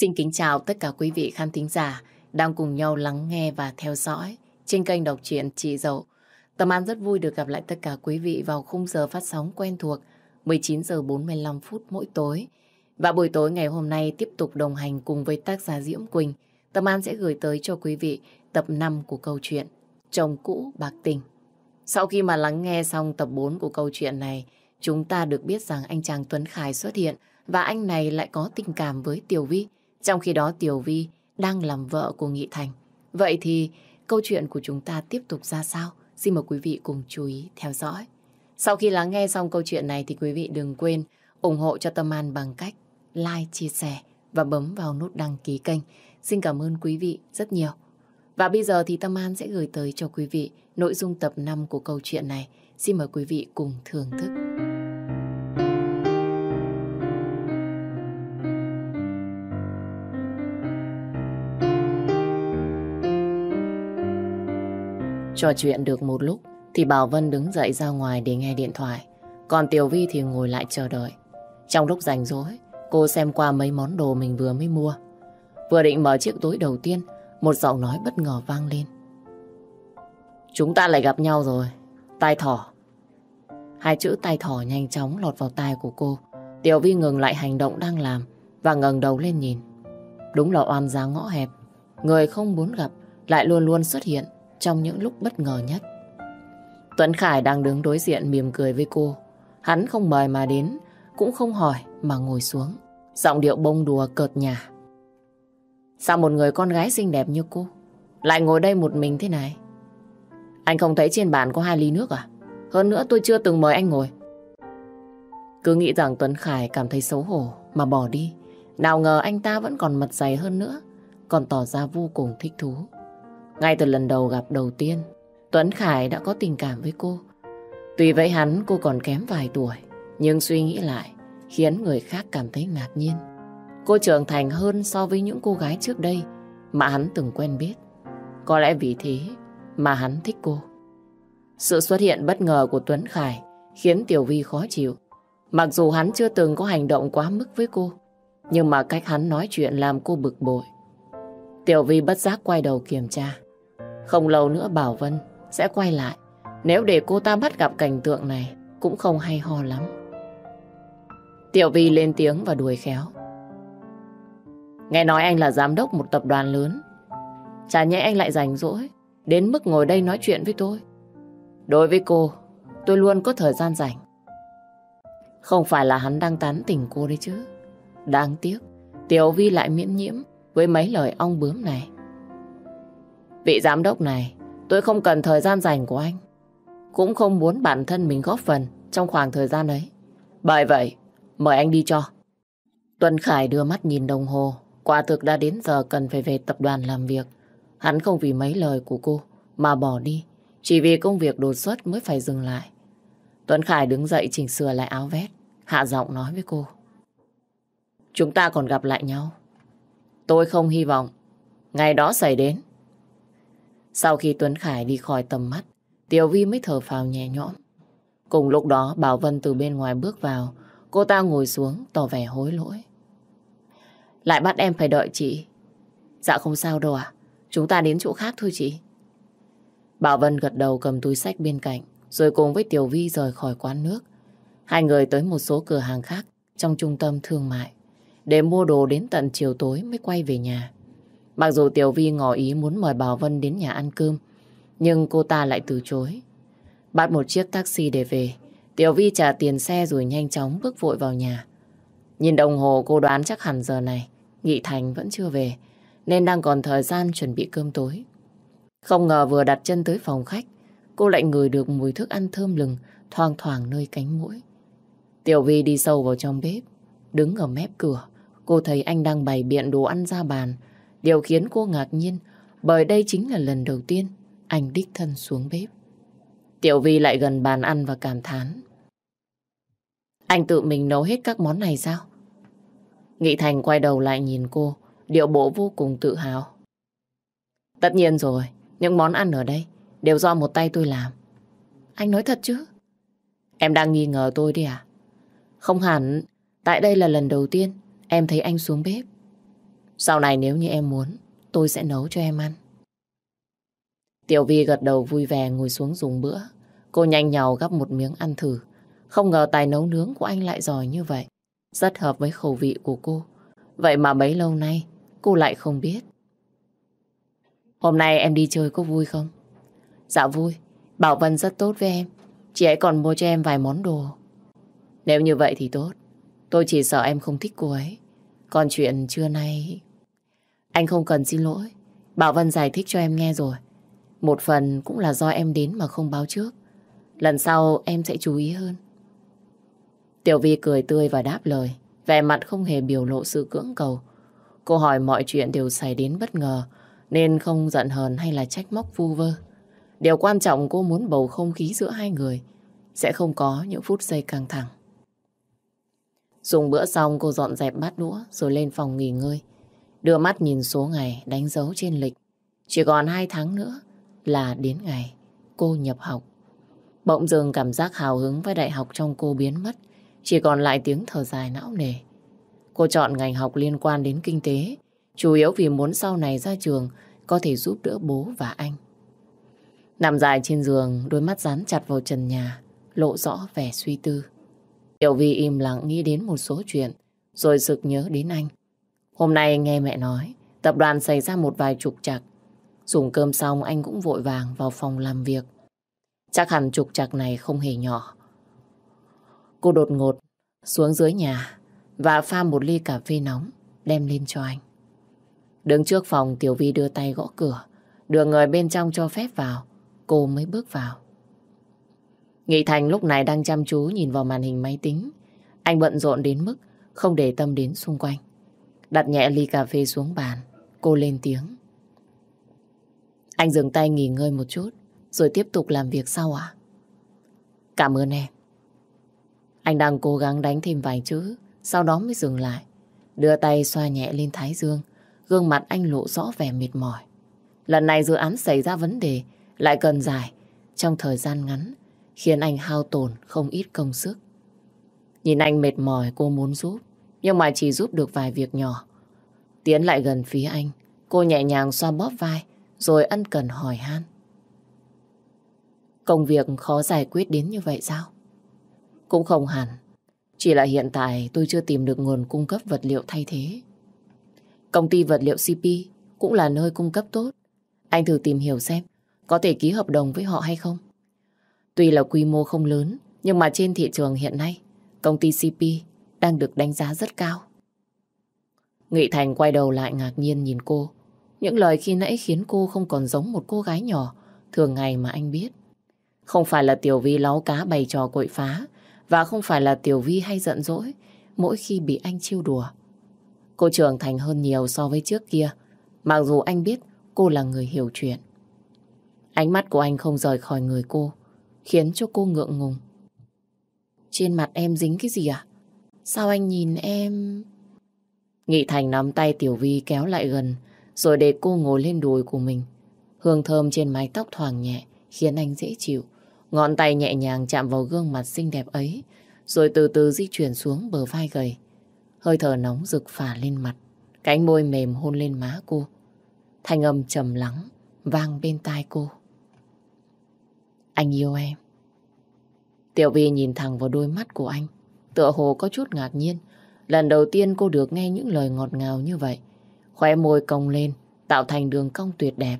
Xin kính chào tất cả quý vị khán thính giả đang cùng nhau lắng nghe và theo dõi trên kênh đọc truyện Chị Dậu. Tâm An rất vui được gặp lại tất cả quý vị vào khung giờ phát sóng quen thuộc 19 giờ 45 phút mỗi tối. Và buổi tối ngày hôm nay tiếp tục đồng hành cùng với tác giả Diễm Quỳnh. Tâm An sẽ gửi tới cho quý vị tập 5 của câu chuyện Chồng cũ bạc tình. Sau khi mà lắng nghe xong tập 4 của câu chuyện này, chúng ta được biết rằng anh chàng Tuấn Khải xuất hiện và anh này lại có tình cảm với Tiểu Vi. Trong khi đó Tiểu Vi đang làm vợ của Nghị Thành. Vậy thì câu chuyện của chúng ta tiếp tục ra sao? Xin mời quý vị cùng chú ý theo dõi. Sau khi lắng nghe xong câu chuyện này thì quý vị đừng quên ủng hộ cho Tâm An bằng cách like, chia sẻ và bấm vào nút đăng ký kênh. Xin cảm ơn quý vị rất nhiều. Và bây giờ thì Tâm An sẽ gửi tới cho quý vị nội dung tập 5 của câu chuyện này. Xin mời quý vị cùng thưởng thức. Trò chuyện được một lúc thì Bảo Vân đứng dậy ra ngoài để nghe điện thoại. Còn Tiểu Vi thì ngồi lại chờ đợi. Trong lúc rảnh rỗi, cô xem qua mấy món đồ mình vừa mới mua. Vừa định mở chiếc túi đầu tiên, một giọng nói bất ngờ vang lên. Chúng ta lại gặp nhau rồi. Tai thỏ. Hai chữ tai thỏ nhanh chóng lọt vào tai của cô. Tiểu Vi ngừng lại hành động đang làm và ngẩng đầu lên nhìn. Đúng là oan giá ngõ hẹp. Người không muốn gặp lại luôn luôn xuất hiện trong những lúc bất ngờ nhất. Tuấn Khải đang đứng đối diện mỉm cười với cô. Hắn không mời mà đến, cũng không hỏi mà ngồi xuống. Giọng điệu bông đùa cợt nhà. Sao một người con gái xinh đẹp như cô lại ngồi đây một mình thế này? Anh không thấy trên bàn có hai ly nước à? Hơn nữa tôi chưa từng mời anh ngồi. Cứ nghĩ rằng Tuấn Khải cảm thấy xấu hổ mà bỏ đi. Nào ngờ anh ta vẫn còn mặt dày hơn nữa, còn tỏ ra vô cùng thích thú. Ngay từ lần đầu gặp đầu tiên, Tuấn Khải đã có tình cảm với cô. Tuy vậy hắn cô còn kém vài tuổi, nhưng suy nghĩ lại khiến người khác cảm thấy ngạc nhiên. Cô trưởng thành hơn so với những cô gái trước đây mà hắn từng quen biết. Có lẽ vì thế mà hắn thích cô. Sự xuất hiện bất ngờ của Tuấn Khải khiến Tiểu Vi khó chịu. Mặc dù hắn chưa từng có hành động quá mức với cô, nhưng mà cách hắn nói chuyện làm cô bực bội. Tiểu Vi bất giác quay đầu kiểm tra. Không lâu nữa Bảo Vân sẽ quay lại. Nếu để cô ta bắt gặp cảnh tượng này cũng không hay ho lắm. Tiểu Vi lên tiếng và đuổi khéo. Nghe nói anh là giám đốc một tập đoàn lớn. Chả nhẽ anh lại rảnh rỗi đến mức ngồi đây nói chuyện với tôi. Đối với cô, tôi luôn có thời gian rảnh. Không phải là hắn đang tán tỉnh cô đấy chứ. Đáng tiếc, Tiểu Vi lại miễn nhiễm với mấy lời ong bướm này. Vị giám đốc này, tôi không cần thời gian dành của anh. Cũng không muốn bản thân mình góp phần trong khoảng thời gian ấy. Bởi vậy, mời anh đi cho. Tuấn Khải đưa mắt nhìn đồng hồ. Quả thực đã đến giờ cần phải về tập đoàn làm việc. Hắn không vì mấy lời của cô mà bỏ đi. Chỉ vì công việc đột xuất mới phải dừng lại. Tuấn Khải đứng dậy chỉnh sửa lại áo vest. Hạ giọng nói với cô. Chúng ta còn gặp lại nhau. Tôi không hy vọng ngày đó xảy đến. Sau khi Tuấn Khải đi khỏi tầm mắt, Tiểu Vi mới thở phào nhẹ nhõm. Cùng lúc đó Bảo Vân từ bên ngoài bước vào, cô ta ngồi xuống tỏ vẻ hối lỗi. Lại bắt em phải đợi chị. Dạ không sao đâu ạ, chúng ta đến chỗ khác thôi chị. Bảo Vân gật đầu cầm túi sách bên cạnh, rồi cùng với Tiểu Vi rời khỏi quán nước. Hai người tới một số cửa hàng khác trong trung tâm thương mại, để mua đồ đến tận chiều tối mới quay về nhà. Mặc dù Tiểu Vi ngỏ ý muốn mời Bảo Vân đến nhà ăn cơm, nhưng cô ta lại từ chối. Bắt một chiếc taxi để về, Tiểu Vi trả tiền xe rồi nhanh chóng bước vội vào nhà. Nhìn đồng hồ cô đoán chắc hẳn giờ này, Nghị Thành vẫn chưa về, nên đang còn thời gian chuẩn bị cơm tối. Không ngờ vừa đặt chân tới phòng khách, cô lại ngửi được mùi thức ăn thơm lừng thoang thoảng nơi cánh mũi. Tiểu Vi đi sâu vào trong bếp, đứng ở mép cửa, cô thấy anh đang bày biện đồ ăn ra bàn, Điều khiến cô ngạc nhiên bởi đây chính là lần đầu tiên anh đích thân xuống bếp. Tiểu Vi lại gần bàn ăn và cảm thán. Anh tự mình nấu hết các món này sao? Nghị Thành quay đầu lại nhìn cô, điệu bộ vô cùng tự hào. Tất nhiên rồi, những món ăn ở đây đều do một tay tôi làm. Anh nói thật chứ? Em đang nghi ngờ tôi đi à? Không hẳn, tại đây là lần đầu tiên em thấy anh xuống bếp. Sau này nếu như em muốn, tôi sẽ nấu cho em ăn. Tiểu Vi gật đầu vui vẻ ngồi xuống dùng bữa. Cô nhanh nhào gắp một miếng ăn thử. Không ngờ tài nấu nướng của anh lại giỏi như vậy. Rất hợp với khẩu vị của cô. Vậy mà bấy lâu nay, cô lại không biết. Hôm nay em đi chơi có vui không? Dạ vui. Bảo Vân rất tốt với em. Chị ấy còn mua cho em vài món đồ. Nếu như vậy thì tốt. Tôi chỉ sợ em không thích cô ấy. Còn chuyện trưa nay... Anh không cần xin lỗi. Bảo Vân giải thích cho em nghe rồi. Một phần cũng là do em đến mà không báo trước. Lần sau em sẽ chú ý hơn. Tiểu Vi cười tươi và đáp lời. Vẻ mặt không hề biểu lộ sự cưỡng cầu. Cô hỏi mọi chuyện đều xảy đến bất ngờ, nên không giận hờn hay là trách móc vu vơ. Điều quan trọng cô muốn bầu không khí giữa hai người sẽ không có những phút giây căng thẳng. Dùng bữa xong, cô dọn dẹp bát đũa, rồi lên phòng nghỉ ngơi. Đưa mắt nhìn số ngày đánh dấu trên lịch. Chỉ còn hai tháng nữa là đến ngày cô nhập học. Bỗng dưng cảm giác hào hứng với đại học trong cô biến mất. Chỉ còn lại tiếng thở dài não nề. Cô chọn ngành học liên quan đến kinh tế, chủ yếu vì muốn sau này ra trường có thể giúp đỡ bố và anh. Nằm dài trên giường, đôi mắt dán chặt vào trần nhà, lộ rõ vẻ suy tư. Tiểu Vi im lặng nghĩ đến một số chuyện, rồi sực nhớ đến anh. Hôm nay nghe mẹ nói, tập đoàn xảy ra một vài trục trặc. Dùng cơm xong anh cũng vội vàng vào phòng làm việc. Chắc hẳn trục trặc này không hề nhỏ. Cô đột ngột xuống dưới nhà và pha một ly cà phê nóng đem lên cho anh. Đứng trước phòng Tiểu Vi đưa tay gõ cửa, đưa người bên trong cho phép vào, cô mới bước vào. Nghị Thành lúc này đang chăm chú nhìn vào màn hình máy tính. Anh bận rộn đến mức không để tâm đến xung quanh. Đặt nhẹ ly cà phê xuống bàn, cô lên tiếng. Anh dừng tay nghỉ ngơi một chút, rồi tiếp tục làm việc sau à? Cảm ơn em. Anh đang cố gắng đánh thêm vài chữ, sau đó mới dừng lại. Đưa tay xoa nhẹ lên thái dương, gương mặt anh lộ rõ vẻ mệt mỏi. Lần này dự án xảy ra vấn đề, lại cần dài, trong thời gian ngắn, khiến anh hao tổn không ít công sức. Nhìn anh mệt mỏi cô muốn giúp, nhưng mà chỉ giúp được vài việc nhỏ. Tiến lại gần phía anh, cô nhẹ nhàng xoa bóp vai, rồi ân cần hỏi han. Công việc khó giải quyết đến như vậy sao? Cũng không hẳn. Chỉ là hiện tại tôi chưa tìm được nguồn cung cấp vật liệu thay thế. Công ty vật liệu CP cũng là nơi cung cấp tốt. Anh thử tìm hiểu xem có thể ký hợp đồng với họ hay không. Tuy là quy mô không lớn, nhưng mà trên thị trường hiện nay, công ty CP đang được đánh giá rất cao. Nghị Thành quay đầu lại ngạc nhiên nhìn cô. Những lời khi nãy khiến cô không còn giống một cô gái nhỏ, thường ngày mà anh biết. Không phải là Tiểu Vi láo cá bày trò cội phá, và không phải là Tiểu Vi hay giận dỗi, mỗi khi bị anh chiêu đùa. Cô trưởng thành hơn nhiều so với trước kia, mặc dù anh biết cô là người hiểu chuyện. Ánh mắt của anh không rời khỏi người cô, khiến cho cô ngượng ngùng. Trên mặt em dính cái gì à? Sao anh nhìn em... Nghị Thành nắm tay Tiểu Vi kéo lại gần, rồi để cô ngồi lên đùi của mình. Hương thơm trên mái tóc thoảng nhẹ, khiến anh dễ chịu. Ngón tay nhẹ nhàng chạm vào gương mặt xinh đẹp ấy, rồi từ từ di chuyển xuống bờ vai gầy. Hơi thở nóng rực phả lên mặt. Cánh môi mềm hôn lên má cô. Thanh âm trầm lắng vang bên tai cô. Anh yêu em. Tiểu Vi nhìn thẳng vào đôi mắt của anh. Tựa hồ có chút ngạc nhiên. Lần đầu tiên cô được nghe những lời ngọt ngào như vậy. Khóe môi cong lên, tạo thành đường cong tuyệt đẹp.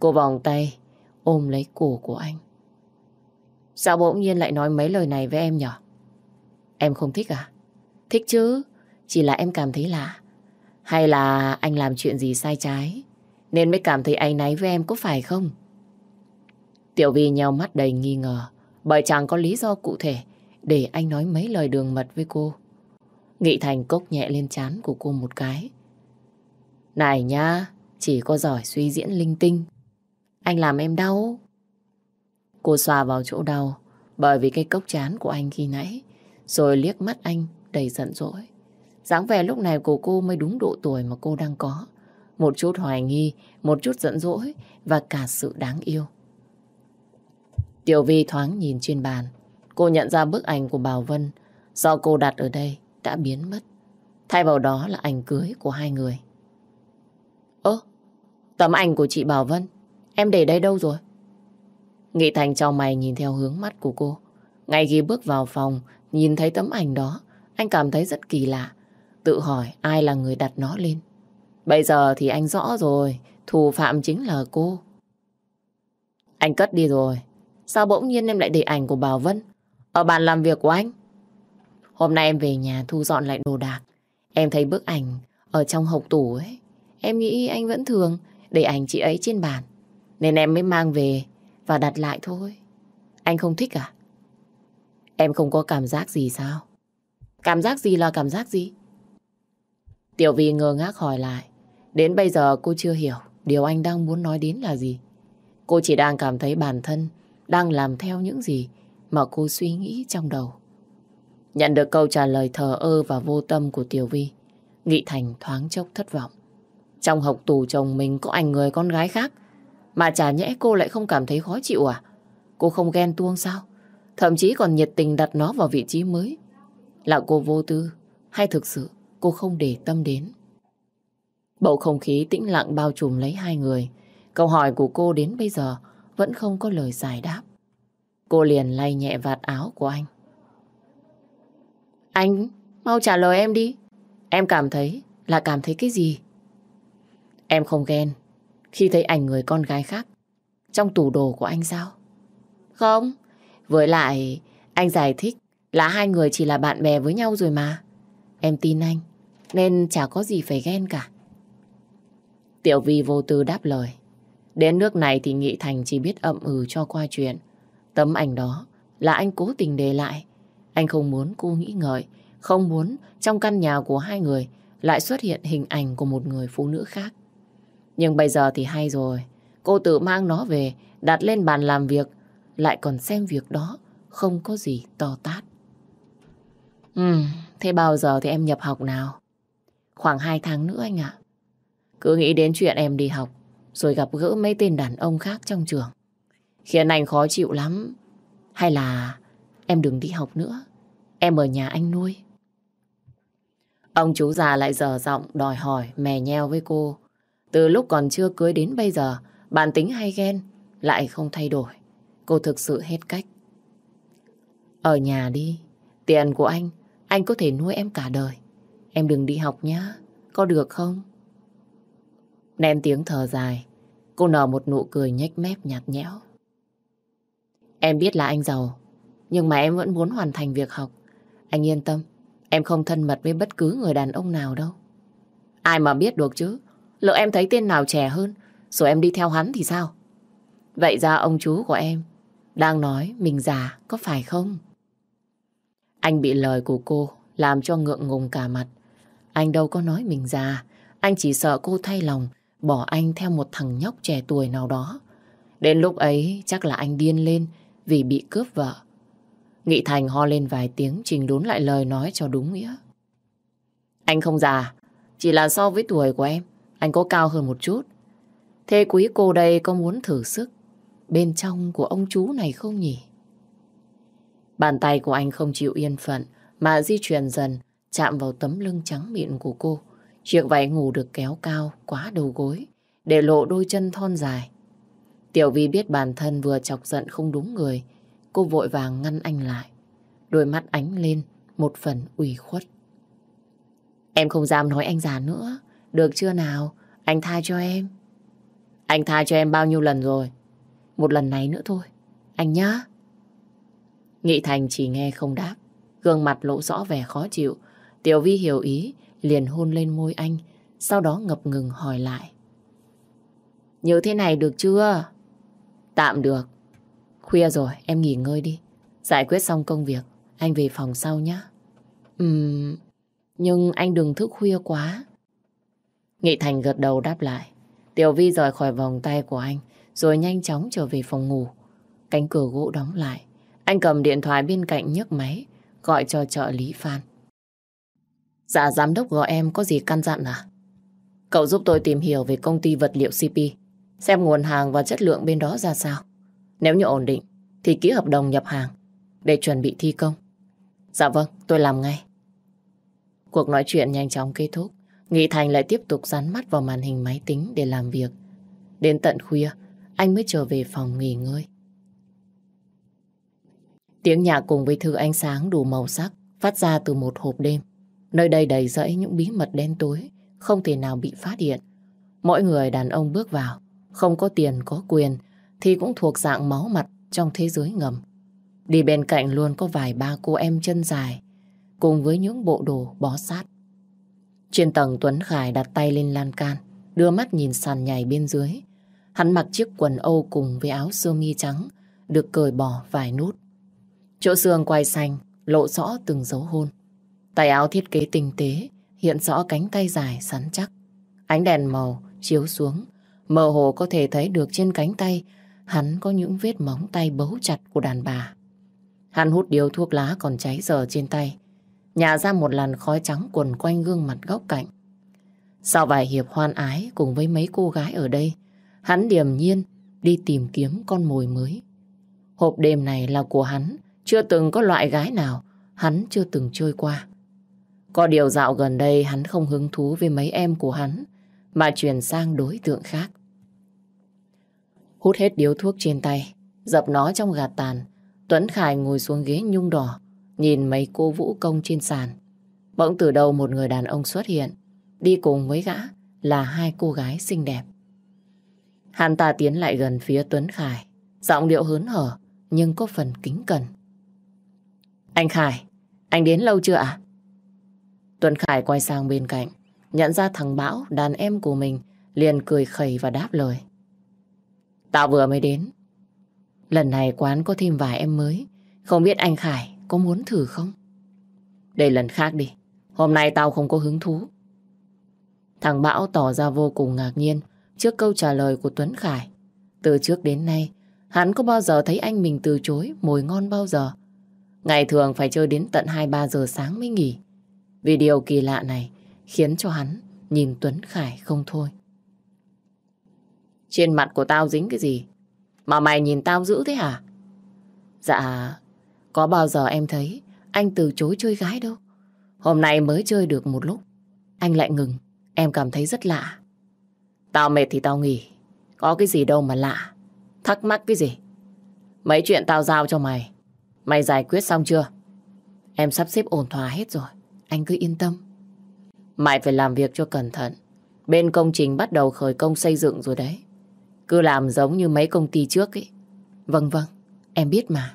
Cô vòng tay, ôm lấy cổ của anh. Sao bỗng nhiên lại nói mấy lời này với em nhỉ? Em không thích à? Thích chứ, chỉ là em cảm thấy lạ. Hay là anh làm chuyện gì sai trái, nên mới cảm thấy áy náy với em có phải không? Tiểu Vi nhau mắt đầy nghi ngờ, bởi chẳng có lý do cụ thể để anh nói mấy lời đường mật với cô. Nghị Thành cốc nhẹ lên chán của cô một cái. Này nha, chỉ có giỏi suy diễn linh tinh. Anh làm em đau. Cô xoa vào chỗ đau bởi vì cái cốc chán của anh khi nãy rồi liếc mắt anh đầy giận dỗi. dáng vẻ lúc này của cô mới đúng độ tuổi mà cô đang có. Một chút hoài nghi, một chút giận dỗi và cả sự đáng yêu. Tiểu Vi thoáng nhìn trên bàn. Cô nhận ra bức ảnh của Bảo Vân do cô đặt ở đây đã biến mất. Thay vào đó là ảnh cưới của hai người. ơ Tấm ảnh của chị Bảo Vân, em để đây đâu rồi? Nghị Thành cho mày nhìn theo hướng mắt của cô. Ngay khi bước vào phòng, nhìn thấy tấm ảnh đó, anh cảm thấy rất kỳ lạ. Tự hỏi ai là người đặt nó lên. Bây giờ thì anh rõ rồi, thủ phạm chính là cô. Anh cất đi rồi. Sao bỗng nhiên em lại để ảnh của Bảo Vân ở bàn làm việc của anh? Hôm nay em về nhà thu dọn lại đồ đạc. Em thấy bức ảnh ở trong hộp tủ ấy. Em nghĩ anh vẫn thường để ảnh chị ấy trên bàn. Nên em mới mang về và đặt lại thôi. Anh không thích à? Em không có cảm giác gì sao? Cảm giác gì là cảm giác gì? Tiểu Vi ngơ ngác hỏi lại. Đến bây giờ cô chưa hiểu điều anh đang muốn nói đến là gì. Cô chỉ đang cảm thấy bản thân đang làm theo những gì mà cô suy nghĩ trong đầu. Nhận được câu trả lời thờ ơ và vô tâm của Tiểu Vi, Nghị Thành thoáng chốc thất vọng. Trong học tù chồng mình có ảnh người con gái khác, mà chả nhẽ cô lại không cảm thấy khó chịu à? Cô không ghen tuông sao? Thậm chí còn nhiệt tình đặt nó vào vị trí mới. Là cô vô tư, hay thực sự cô không để tâm đến? Bầu không khí tĩnh lặng bao trùm lấy hai người. Câu hỏi của cô đến bây giờ vẫn không có lời giải đáp. Cô liền lay nhẹ vạt áo của anh. Anh, mau trả lời em đi. Em cảm thấy là cảm thấy cái gì? Em không ghen khi thấy ảnh người con gái khác trong tủ đồ của anh sao? Không, với lại anh giải thích là hai người chỉ là bạn bè với nhau rồi mà. Em tin anh, nên chả có gì phải ghen cả. Tiểu Vi vô tư đáp lời. Đến nước này thì Nghị Thành chỉ biết ậm ừ cho qua chuyện. Tấm ảnh đó là anh cố tình để lại. Anh không muốn cô nghĩ ngợi, không muốn trong căn nhà của hai người lại xuất hiện hình ảnh của một người phụ nữ khác. Nhưng bây giờ thì hay rồi. Cô tự mang nó về, đặt lên bàn làm việc, lại còn xem việc đó không có gì to tát. Ừ, thế bao giờ thì em nhập học nào? Khoảng 2 tháng nữa anh ạ. Cứ nghĩ đến chuyện em đi học, rồi gặp gỡ mấy tên đàn ông khác trong trường. Khiến anh khó chịu lắm. Hay là em đừng đi học nữa, em ở nhà anh nuôi. Ông chú già lại dở giọng đòi hỏi mè nheo với cô. Từ lúc còn chưa cưới đến bây giờ, bản tính hay ghen lại không thay đổi. Cô thực sự hết cách. Ở nhà đi, tiền của anh, anh có thể nuôi em cả đời. Em đừng đi học nhá, có được không? Nén tiếng thở dài, cô nở một nụ cười nhếch mép nhạt nhẽo. Em biết là anh giàu, nhưng mà em vẫn muốn hoàn thành việc học. Anh yên tâm, em không thân mật với bất cứ người đàn ông nào đâu. Ai mà biết được chứ, lỡ em thấy tên nào trẻ hơn, rồi em đi theo hắn thì sao? Vậy ra ông chú của em đang nói mình già có phải không? Anh bị lời của cô làm cho ngượng ngùng cả mặt. Anh đâu có nói mình già, anh chỉ sợ cô thay lòng bỏ anh theo một thằng nhóc trẻ tuổi nào đó. Đến lúc ấy chắc là anh điên lên vì bị cướp vợ. Nghị Thành ho lên vài tiếng trình đốn lại lời nói cho đúng nghĩa. Anh không già, chỉ là so với tuổi của em, anh có cao hơn một chút. Thế quý cô đây có muốn thử sức bên trong của ông chú này không nhỉ? Bàn tay của anh không chịu yên phận mà di chuyển dần chạm vào tấm lưng trắng mịn của cô. Chiếc váy ngủ được kéo cao quá đầu gối để lộ đôi chân thon dài. Tiểu Vi biết bản thân vừa chọc giận không đúng người. Cô vội vàng ngăn anh lại. Đôi mắt ánh lên một phần ủy khuất. Em không dám nói anh già nữa. Được chưa nào? Anh tha cho em. Anh tha cho em bao nhiêu lần rồi? Một lần này nữa thôi. Anh nhá. Nghị Thành chỉ nghe không đáp. Gương mặt lộ rõ vẻ khó chịu. Tiểu Vi hiểu ý, liền hôn lên môi anh, sau đó ngập ngừng hỏi lại. Như thế này được chưa? Tạm được. Khuya rồi, em nghỉ ngơi đi. Giải quyết xong công việc, anh về phòng sau nhé. Ừm, nhưng anh đừng thức khuya quá. Nghị Thành gật đầu đáp lại. Tiểu Vi rời khỏi vòng tay của anh, rồi nhanh chóng trở về phòng ngủ. Cánh cửa gỗ đóng lại. Anh cầm điện thoại bên cạnh nhấc máy, gọi cho trợ lý Phan. Dạ giám đốc gọi em có gì căn dặn à? Cậu giúp tôi tìm hiểu về công ty vật liệu CP, xem nguồn hàng và chất lượng bên đó ra sao. Nếu như ổn định, thì ký hợp đồng nhập hàng để chuẩn bị thi công. Dạ vâng, tôi làm ngay. Cuộc nói chuyện nhanh chóng kết thúc. Nghị Thành lại tiếp tục dán mắt vào màn hình máy tính để làm việc. Đến tận khuya, anh mới trở về phòng nghỉ ngơi. Tiếng nhạc cùng với thư ánh sáng đủ màu sắc phát ra từ một hộp đêm. Nơi đây đầy rẫy những bí mật đen tối, không thể nào bị phát hiện. Mỗi người đàn ông bước vào, không có tiền, có quyền, thì cũng thuộc dạng máu mặt trong thế giới ngầm. Đi bên cạnh luôn có vài ba cô em chân dài, cùng với những bộ đồ bó sát. Trên tầng Tuấn Khải đặt tay lên lan can, đưa mắt nhìn sàn nhảy bên dưới. Hắn mặc chiếc quần Âu cùng với áo sơ mi trắng, được cởi bỏ vài nút. Chỗ xương quay xanh, lộ rõ từng dấu hôn. Tay áo thiết kế tinh tế, hiện rõ cánh tay dài sắn chắc. Ánh đèn màu chiếu xuống, mơ hồ có thể thấy được trên cánh tay hắn có những vết móng tay bấu chặt của đàn bà. Hắn hút điếu thuốc lá còn cháy dở trên tay, nhả ra một làn khói trắng quần quanh gương mặt góc cạnh. Sau vài hiệp hoan ái cùng với mấy cô gái ở đây, hắn điềm nhiên đi tìm kiếm con mồi mới. Hộp đêm này là của hắn, chưa từng có loại gái nào hắn chưa từng chơi qua. Có điều dạo gần đây hắn không hứng thú với mấy em của hắn, mà chuyển sang đối tượng khác. Hút hết điếu thuốc trên tay, dập nó trong gạt tàn, Tuấn Khải ngồi xuống ghế nhung đỏ, nhìn mấy cô vũ công trên sàn. Bỗng từ đầu một người đàn ông xuất hiện, đi cùng với gã là hai cô gái xinh đẹp. Hắn ta tiến lại gần phía Tuấn Khải, giọng điệu hớn hở, nhưng có phần kính cẩn. Anh Khải, anh đến lâu chưa ạ? Tuấn Khải quay sang bên cạnh, nhận ra thằng Bão, đàn em của mình, liền cười khẩy và đáp lời. Tao vừa mới đến. Lần này quán có thêm vài em mới, không biết anh Khải có muốn thử không? Để lần khác đi, hôm nay tao không có hứng thú. Thằng Bão tỏ ra vô cùng ngạc nhiên trước câu trả lời của Tuấn Khải. Từ trước đến nay, hắn có bao giờ thấy anh mình từ chối mồi ngon bao giờ. Ngày thường phải chơi đến tận 2-3 giờ sáng mới nghỉ. Vì điều kỳ lạ này khiến cho hắn nhìn Tuấn Khải không thôi. Trên mặt của tao dính cái gì? Mà mày nhìn tao dữ thế hả? Dạ, có bao giờ em thấy anh từ chối chơi gái đâu. Hôm nay mới chơi được một lúc. Anh lại ngừng, em cảm thấy rất lạ. Tao mệt thì tao nghỉ. Có cái gì đâu mà lạ. Thắc mắc cái gì? Mấy chuyện tao giao cho mày. Mày giải quyết xong chưa? Em sắp xếp ổn thỏa hết rồi. Anh cứ yên tâm. Mày phải làm việc cho cẩn thận. Bên công trình bắt đầu khởi công xây dựng rồi đấy. Cứ làm giống như mấy công ty trước ấy. Vâng vâng, em biết mà.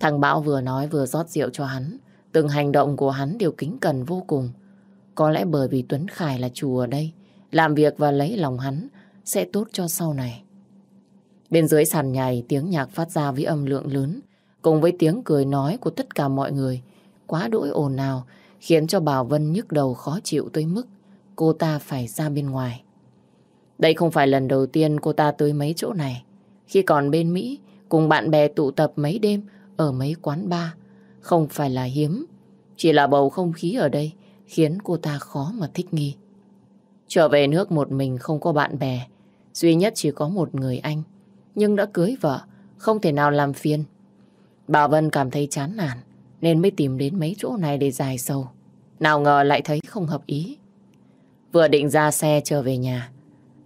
Thằng Bão vừa nói vừa rót rượu cho hắn. Từng hành động của hắn đều kính cẩn vô cùng. Có lẽ bởi vì Tuấn Khải là chủ ở đây, làm việc và lấy lòng hắn sẽ tốt cho sau này. Bên dưới sàn nhảy tiếng nhạc phát ra với âm lượng lớn, cùng với tiếng cười nói của tất cả mọi người, quá đỗi ồn ào, khiến cho Bảo Vân nhức đầu khó chịu tới mức cô ta phải ra bên ngoài. Đây không phải lần đầu tiên cô ta tới mấy chỗ này. Khi còn bên Mỹ, cùng bạn bè tụ tập mấy đêm ở mấy quán bar, không phải là hiếm. Chỉ là bầu không khí ở đây khiến cô ta khó mà thích nghi. Trở về nước một mình không có bạn bè, duy nhất chỉ có một người anh, nhưng đã cưới vợ, không thể nào làm phiền. Bà Vân cảm thấy chán nản, nên mới tìm đến mấy chỗ này để dài sâu. Nào ngờ lại thấy không hợp ý. Vừa định ra xe trở về nhà,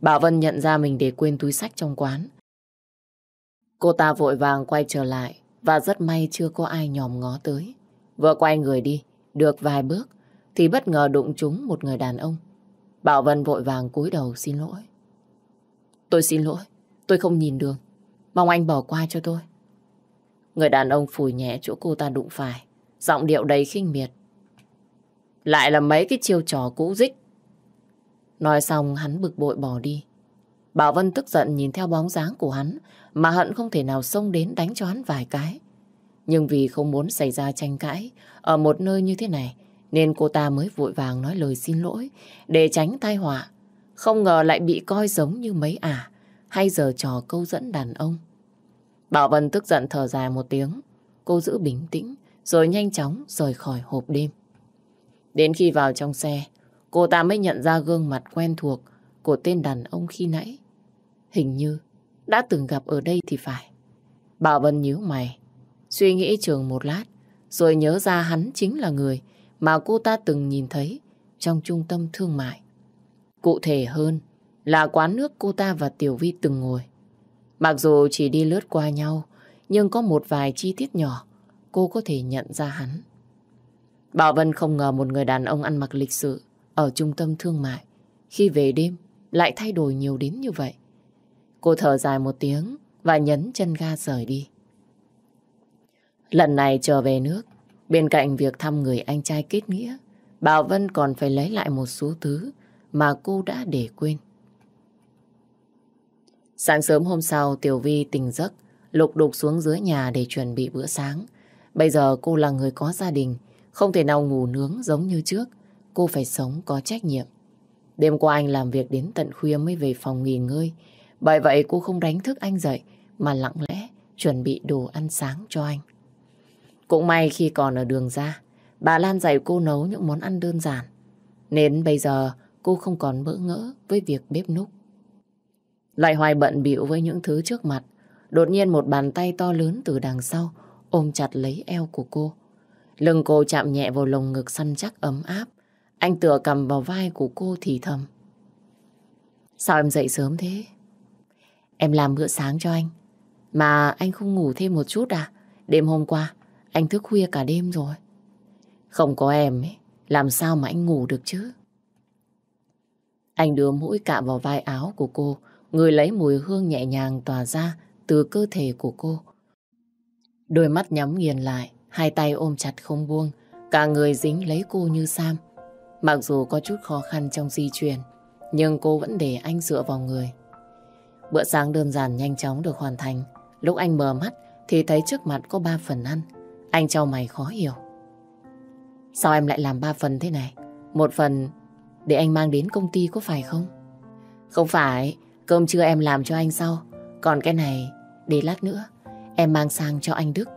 Bảo Vân nhận ra mình để quên túi sách trong quán. Cô ta vội vàng quay trở lại và rất may chưa có ai nhòm ngó tới. Vừa quay người đi, được vài bước thì bất ngờ đụng trúng một người đàn ông. Bảo Vân vội vàng cúi đầu xin lỗi. Tôi xin lỗi, tôi không nhìn đường. Mong anh bỏ qua cho tôi. Người đàn ông phủi nhẹ chỗ cô ta đụng phải, giọng điệu đầy khinh miệt. Lại là mấy cái chiêu trò cũ dích. Nói xong, hắn bực bội bỏ đi. Bảo Vân tức giận nhìn theo bóng dáng của hắn, mà hận không thể nào xông đến đánh cho hắn vài cái. Nhưng vì không muốn xảy ra tranh cãi ở một nơi như thế này, nên cô ta mới vội vàng nói lời xin lỗi để tránh tai họa. Không ngờ lại bị coi giống như mấy ả, hay giờ trò câu dẫn đàn ông. Bảo Vân tức giận thở dài một tiếng. Cô giữ bình tĩnh rồi nhanh chóng rời khỏi hộp đêm. Đến khi vào trong xe, cô ta mới nhận ra gương mặt quen thuộc của tên đàn ông khi nãy. Hình như đã từng gặp ở đây thì phải. Bảo Vân nhíu mày, suy nghĩ trường một lát, rồi nhớ ra hắn chính là người mà cô ta từng nhìn thấy trong trung tâm thương mại. Cụ thể hơn, là quán nước cô ta và Tiểu Vi từng ngồi. Mặc dù chỉ đi lướt qua nhau, nhưng có một vài chi tiết nhỏ cô có thể nhận ra hắn. Bảo Vân không ngờ một người đàn ông ăn mặc lịch sự ở trung tâm thương mại khi về đêm lại thay đổi nhiều đến như vậy. Cô thở dài một tiếng và nhấn chân ga rời đi. Lần này trở về nước, bên cạnh việc thăm người anh trai kết nghĩa, Bảo Vân còn phải lấy lại một số thứ mà cô đã để quên. Sáng sớm hôm sau, Tiểu Vi tỉnh giấc, lục đục xuống dưới nhà để chuẩn bị bữa sáng. Bây giờ cô là người có gia đình, không thể nào ngủ nướng giống như trước. Cô phải sống có trách nhiệm. Đêm qua anh làm việc đến tận khuya mới về phòng nghỉ ngơi. Bởi vậy cô không đánh thức anh dậy mà lặng lẽ chuẩn bị đồ ăn sáng cho anh. Cũng may khi còn ở đường ra, bà Lan dạy cô nấu những món ăn đơn giản. Nên bây giờ cô không còn bỡ ngỡ với việc bếp núc. Lại hoài bận bịu với những thứ trước mặt. Đột nhiên một bàn tay to lớn từ đằng sau ôm chặt lấy eo của cô. Lưng cô chạm nhẹ vào lồng ngực săn chắc ấm áp. Anh tựa cầm vào vai của cô thì thầm. Sao em dậy sớm thế? Em làm bữa sáng cho anh. Mà anh không ngủ thêm một chút à? Đêm hôm qua, anh thức khuya cả đêm rồi. Không có em ấy, làm sao mà anh ngủ được chứ? Anh đưa mũi cạm vào vai áo của cô, người lấy mùi hương nhẹ nhàng tỏa ra từ cơ thể của cô. Đôi mắt nhắm nghiền lại, hai tay ôm chặt không buông, cả người dính lấy cô như Sam. Mặc dù có chút khó khăn trong di chuyển, nhưng cô vẫn để anh dựa vào người. Bữa sáng đơn giản nhanh chóng được hoàn thành. Lúc anh mở mắt thì thấy trước mặt có ba phần ăn. Anh trao mày khó hiểu. Sao em lại làm ba phần thế này? Một phần để anh mang đến công ty có phải không? Không phải, cơm trưa em làm cho anh sau. Còn cái này, để lát nữa, em mang sang cho anh Đức.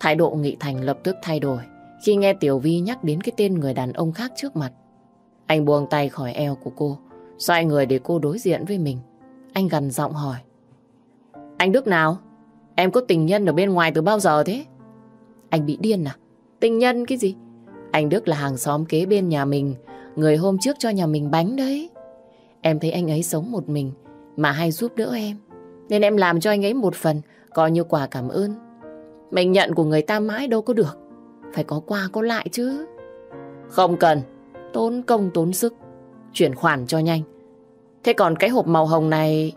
Thái độ Nghị Thành lập tức thay đổi khi nghe Tiểu Vi nhắc đến cái tên người đàn ông khác trước mặt. Anh buông tay khỏi eo của cô, xoay người để cô đối diện với mình. Anh gần giọng hỏi. Anh Đức nào? Em có tình nhân ở bên ngoài từ bao giờ thế? Anh bị điên à? Tình nhân cái gì? Anh Đức là hàng xóm kế bên nhà mình, người hôm trước cho nhà mình bánh đấy. Em thấy anh ấy sống một mình, mà hay giúp đỡ em. Nên em làm cho anh ấy một phần, coi như quà cảm ơn. Mình nhận của người ta mãi đâu có được. Phải có qua có lại chứ. Không cần, tốn công tốn sức. Chuyển khoản cho nhanh. Thế còn cái hộp màu hồng này...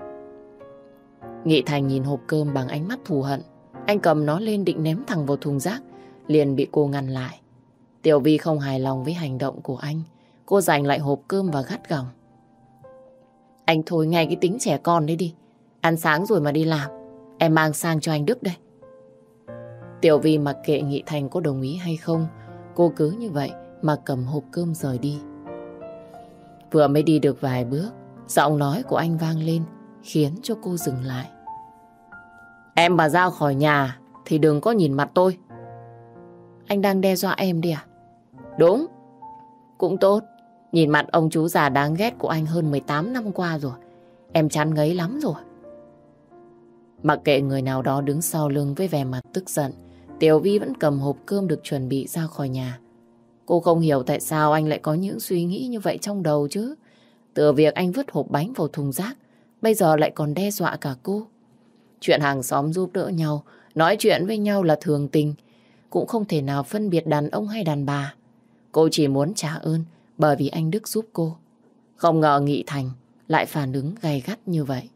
Nghị Thành nhìn hộp cơm bằng ánh mắt thù hận. Anh cầm nó lên định ném thẳng vào thùng rác, liền bị cô ngăn lại. Tiểu Vi không hài lòng với hành động của anh. Cô giành lại hộp cơm và gắt gỏng. Anh thôi ngay cái tính trẻ con đấy đi. Ăn sáng rồi mà đi làm. Em mang sang cho anh Đức đây. Tiểu Vi mặc kệ Nghị Thành có đồng ý hay không, cô cứ như vậy mà cầm hộp cơm rời đi. Vừa mới đi được vài bước, giọng nói của anh vang lên, khiến cho cô dừng lại. Em mà ra khỏi nhà thì đừng có nhìn mặt tôi. Anh đang đe dọa em đi à? Đúng, cũng tốt. Nhìn mặt ông chú già đáng ghét của anh hơn 18 năm qua rồi. Em chán ngấy lắm rồi. Mặc kệ người nào đó đứng sau lưng với vẻ mặt tức giận, Tiểu Vi vẫn cầm hộp cơm được chuẩn bị ra khỏi nhà. Cô không hiểu tại sao anh lại có những suy nghĩ như vậy trong đầu chứ. Từ việc anh vứt hộp bánh vào thùng rác, bây giờ lại còn đe dọa cả cô. Chuyện hàng xóm giúp đỡ nhau, nói chuyện với nhau là thường tình, cũng không thể nào phân biệt đàn ông hay đàn bà. Cô chỉ muốn trả ơn bởi vì anh Đức giúp cô. Không ngờ Nghị Thành lại phản ứng gay gắt như vậy.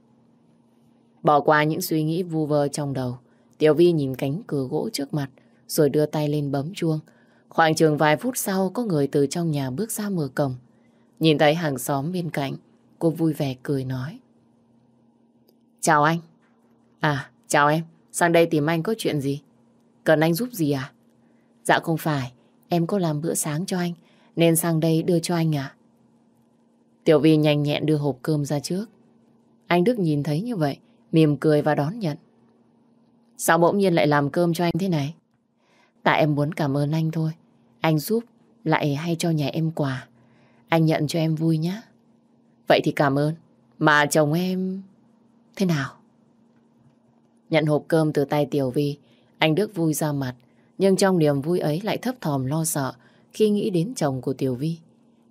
Bỏ qua những suy nghĩ vu vơ trong đầu, Tiểu Vi nhìn cánh cửa gỗ trước mặt, rồi đưa tay lên bấm chuông. Khoảng chừng vài phút sau, có người từ trong nhà bước ra mở cổng. Nhìn thấy hàng xóm bên cạnh, cô vui vẻ cười nói. Chào anh. À, chào em. Sang đây tìm anh có chuyện gì? Cần anh giúp gì à? Dạ không phải. Em có làm bữa sáng cho anh, nên sang đây đưa cho anh à? Tiểu Vi nhanh nhẹn đưa hộp cơm ra trước. Anh Đức nhìn thấy như vậy, mỉm cười và đón nhận. Sao bỗng nhiên lại làm cơm cho anh thế này? Tại em muốn cảm ơn anh thôi. Anh giúp, lại hay cho nhà em quà. Anh nhận cho em vui nhé. Vậy thì cảm ơn. Mà chồng em... Thế nào? Nhận hộp cơm từ tay Tiểu Vi, anh Đức vui ra mặt. Nhưng trong niềm vui ấy lại thấp thòm lo sợ khi nghĩ đến chồng của Tiểu Vi.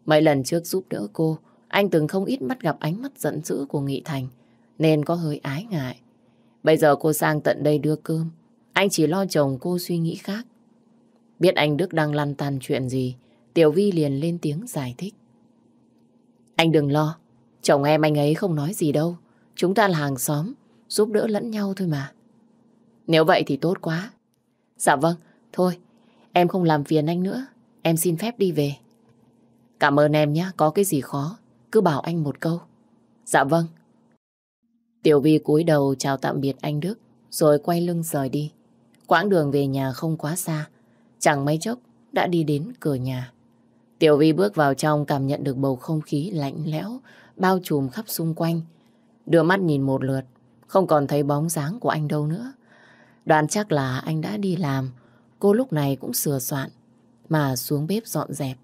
Mấy lần trước giúp đỡ cô, anh từng không ít mắt gặp ánh mắt giận dữ của Nghị Thành, nên có hơi ái ngại. Bây giờ cô sang tận đây đưa cơm, anh chỉ lo chồng cô suy nghĩ khác. Biết anh Đức đang lăn tăn chuyện gì, Tiểu Vi liền lên tiếng giải thích. Anh đừng lo, chồng em anh ấy không nói gì đâu. Chúng ta là hàng xóm, giúp đỡ lẫn nhau thôi mà. Nếu vậy thì tốt quá. Dạ vâng, thôi, em không làm phiền anh nữa. Em xin phép đi về. Cảm ơn em nhé, có cái gì khó, cứ bảo anh một câu. Dạ vâng. Tiểu Vi cúi đầu chào tạm biệt anh Đức, rồi quay lưng rời đi. Quãng đường về nhà không quá xa, chẳng mấy chốc đã đi đến cửa nhà. Tiểu Vi bước vào trong cảm nhận được bầu không khí lạnh lẽo, bao trùm khắp xung quanh. Đưa mắt nhìn một lượt, không còn thấy bóng dáng của anh đâu nữa. Đoán chắc là anh đã đi làm, cô lúc này cũng sửa soạn, mà xuống bếp dọn dẹp.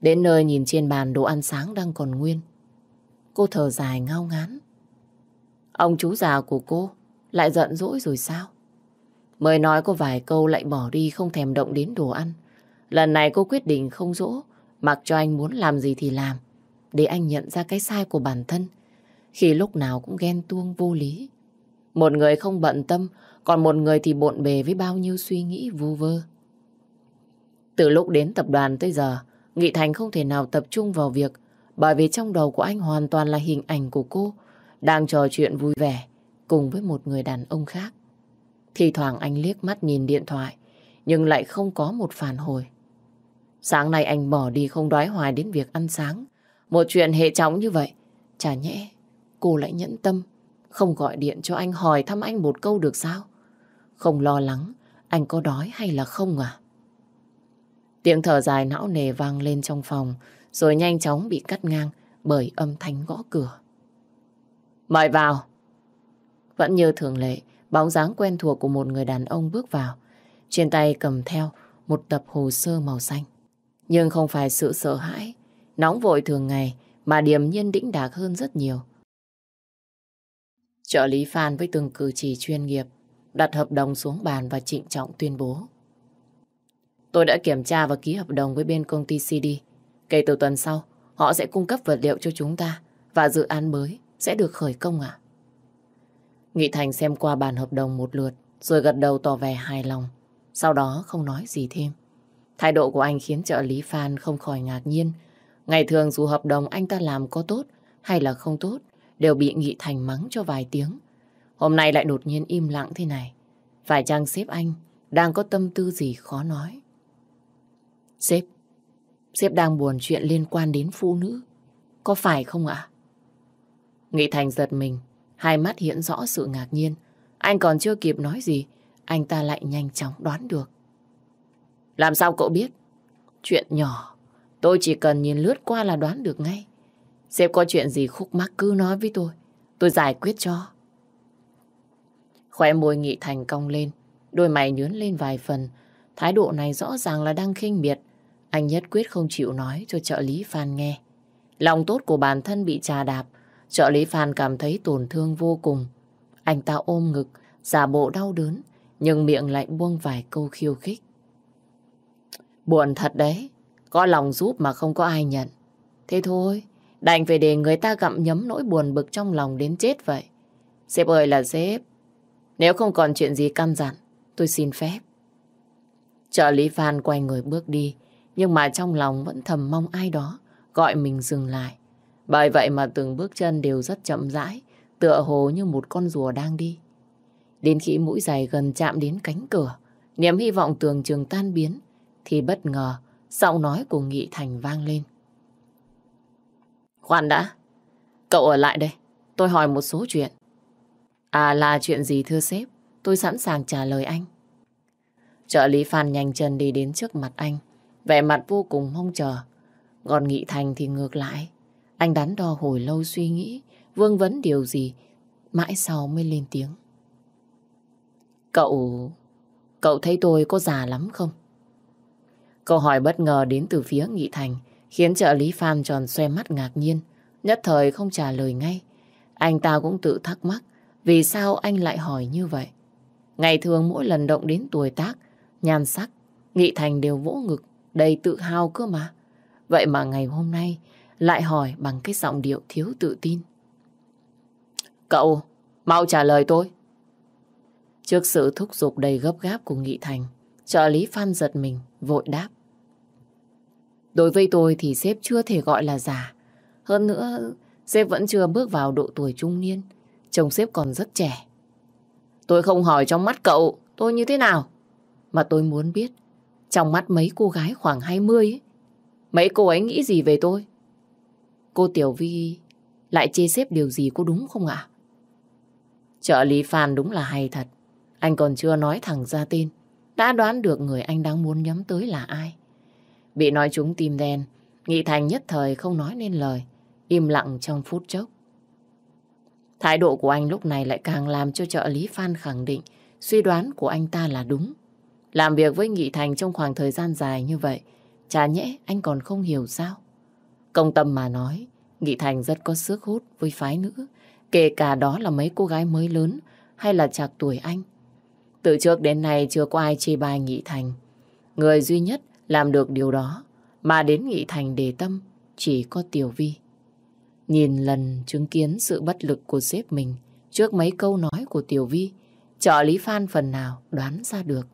Đến nơi nhìn trên bàn đồ ăn sáng đang còn nguyên. Cô thở dài ngao ngán. Ông chú già của cô lại giận dỗi rồi sao? Mới nói có vài câu lại bỏ đi không thèm động đến đồ ăn. Lần này cô quyết định không dỗ, mặc cho anh muốn làm gì thì làm, để anh nhận ra cái sai của bản thân, khi lúc nào cũng ghen tuông vô lý. Một người không bận tâm, còn một người thì bộn bề với bao nhiêu suy nghĩ vu vơ. Từ lúc đến tập đoàn tới giờ, Nghị Thành không thể nào tập trung vào việc bởi vì trong đầu của anh hoàn toàn là hình ảnh của cô đang trò chuyện vui vẻ cùng với một người đàn ông khác. Thì thoảng anh liếc mắt nhìn điện thoại nhưng lại không có một phản hồi. Sáng nay anh bỏ đi không đói hoài đến việc ăn sáng. Một chuyện hệ trọng như vậy, chả nhẽ cô lại nhẫn tâm, không gọi điện cho anh hỏi thăm anh một câu được sao? Không lo lắng, anh có đói hay là không à? Tiếng thở dài não nề vang lên trong phòng, rồi nhanh chóng bị cắt ngang bởi âm thanh gõ cửa. Mời vào. Vẫn như thường lệ, bóng dáng quen thuộc của một người đàn ông bước vào. Trên tay cầm theo một tập hồ sơ màu xanh. Nhưng không phải sự sợ hãi, nóng vội thường ngày mà điềm nhiên đĩnh đạc hơn rất nhiều. Trợ lý Phan với từng cử chỉ chuyên nghiệp đặt hợp đồng xuống bàn và trịnh trọng tuyên bố. Tôi đã kiểm tra và ký hợp đồng với bên công ty CD. Kể từ tuần sau, họ sẽ cung cấp vật liệu cho chúng ta và dự án mới sẽ được khởi công à? Nghị Thành xem qua bản hợp đồng một lượt rồi gật đầu tỏ vẻ hài lòng. Sau đó không nói gì thêm. Thái độ của anh khiến trợ lý Phan không khỏi ngạc nhiên. Ngày thường dù hợp đồng anh ta làm có tốt hay là không tốt, đều bị Nghị Thành mắng cho vài tiếng. Hôm nay lại đột nhiên im lặng thế này. Phải chăng sếp anh đang có tâm tư gì khó nói? Sếp, sếp đang buồn chuyện liên quan đến phụ nữ. Có phải không ạ? Nghị Thành giật mình, hai mắt hiện rõ sự ngạc nhiên. Anh còn chưa kịp nói gì, anh ta lại nhanh chóng đoán được. Làm sao cậu biết? Chuyện nhỏ, tôi chỉ cần nhìn lướt qua là đoán được ngay. Sếp có chuyện gì khúc mắc cứ nói với tôi, tôi giải quyết cho. Khóe môi Nghị Thành cong lên, đôi mày nhướn lên vài phần. Thái độ này rõ ràng là đang khinh miệt. Anh nhất quyết không chịu nói cho trợ lý Phan nghe. Lòng tốt của bản thân bị trà đạp, trợ lý Phan cảm thấy tổn thương vô cùng. Anh ta ôm ngực, giả bộ đau đớn, nhưng miệng lại buông vài câu khiêu khích. Buồn thật đấy, có lòng giúp mà không có ai nhận. Thế thôi, đành phải để người ta gặm nhấm nỗi buồn bực trong lòng đến chết vậy. Sếp ơi là sếp, nếu không còn chuyện gì căn dặn, tôi xin phép. Trợ lý Phan quay người bước đi, nhưng mà trong lòng vẫn thầm mong ai đó gọi mình dừng lại. Bởi vậy mà từng bước chân đều rất chậm rãi, tựa hồ như một con rùa đang đi. Đến khi mũi giày gần chạm đến cánh cửa, niềm hy vọng tường trường tan biến, thì bất ngờ giọng nói của Nghị Thành vang lên. Khoan đã, cậu ở lại đây, tôi hỏi một số chuyện. À là chuyện gì thưa sếp, tôi sẵn sàng trả lời anh. Trợ lý Phan nhanh chân đi đến trước mặt anh, vẻ mặt vô cùng mong chờ. Còn Nghị Thành thì ngược lại, anh đắn đo hồi lâu suy nghĩ, vương vấn điều gì, mãi sau mới lên tiếng. Cậu... cậu thấy tôi có già lắm không? Câu hỏi bất ngờ đến từ phía Nghị Thành khiến trợ lý Phan tròn xoe mắt ngạc nhiên, nhất thời không trả lời ngay. Anh ta cũng tự thắc mắc vì sao anh lại hỏi như vậy. Ngày thường mỗi lần động đến tuổi tác, nhan sắc, Nghị Thành đều vỗ ngực, đầy tự hào cơ mà. Vậy mà ngày hôm nay lại hỏi bằng cái giọng điệu thiếu tự tin. Cậu, mau trả lời tôi. Trước sự thúc giục đầy gấp gáp của Nghị Thành, trợ lý Phan giật mình, vội đáp. Đối với tôi thì sếp chưa thể gọi là già. Hơn nữa, sếp vẫn chưa bước vào độ tuổi trung niên. Chồng sếp còn rất trẻ. Tôi không hỏi trong mắt cậu tôi như thế nào. Mà tôi muốn biết trong mắt mấy cô gái khoảng 20 ấy, mấy cô ấy nghĩ gì về tôi? Cô Tiểu Vi lại chê xếp điều gì có đúng không ạ? Trợ lý Phan đúng là hay thật. Anh còn chưa nói thẳng ra tên. Đã đoán được người anh đang muốn nhắm tới là ai. Bị nói trúng tim đen, Nghị Thành nhất thời không nói nên lời, im lặng trong phút chốc. Thái độ của anh lúc này lại càng làm cho trợ lý Phan khẳng định suy đoán của anh ta là đúng. Làm việc với Nghị Thành trong khoảng thời gian dài như vậy, chả nhẽ anh còn không hiểu sao. Công tâm mà nói, Nghị Thành rất có sức hút với phái nữ, kể cả đó là mấy cô gái mới lớn hay là chạc tuổi anh. Từ trước đến nay chưa có ai chê bai Nghị Thành. Người duy nhất làm được điều đó mà đến Nghị Thành đề tâm chỉ có Tiểu Vi. Nhìn lần chứng kiến sự bất lực của sếp mình trước mấy câu nói của Tiểu Vi, trợ lý Phan phần nào đoán ra được.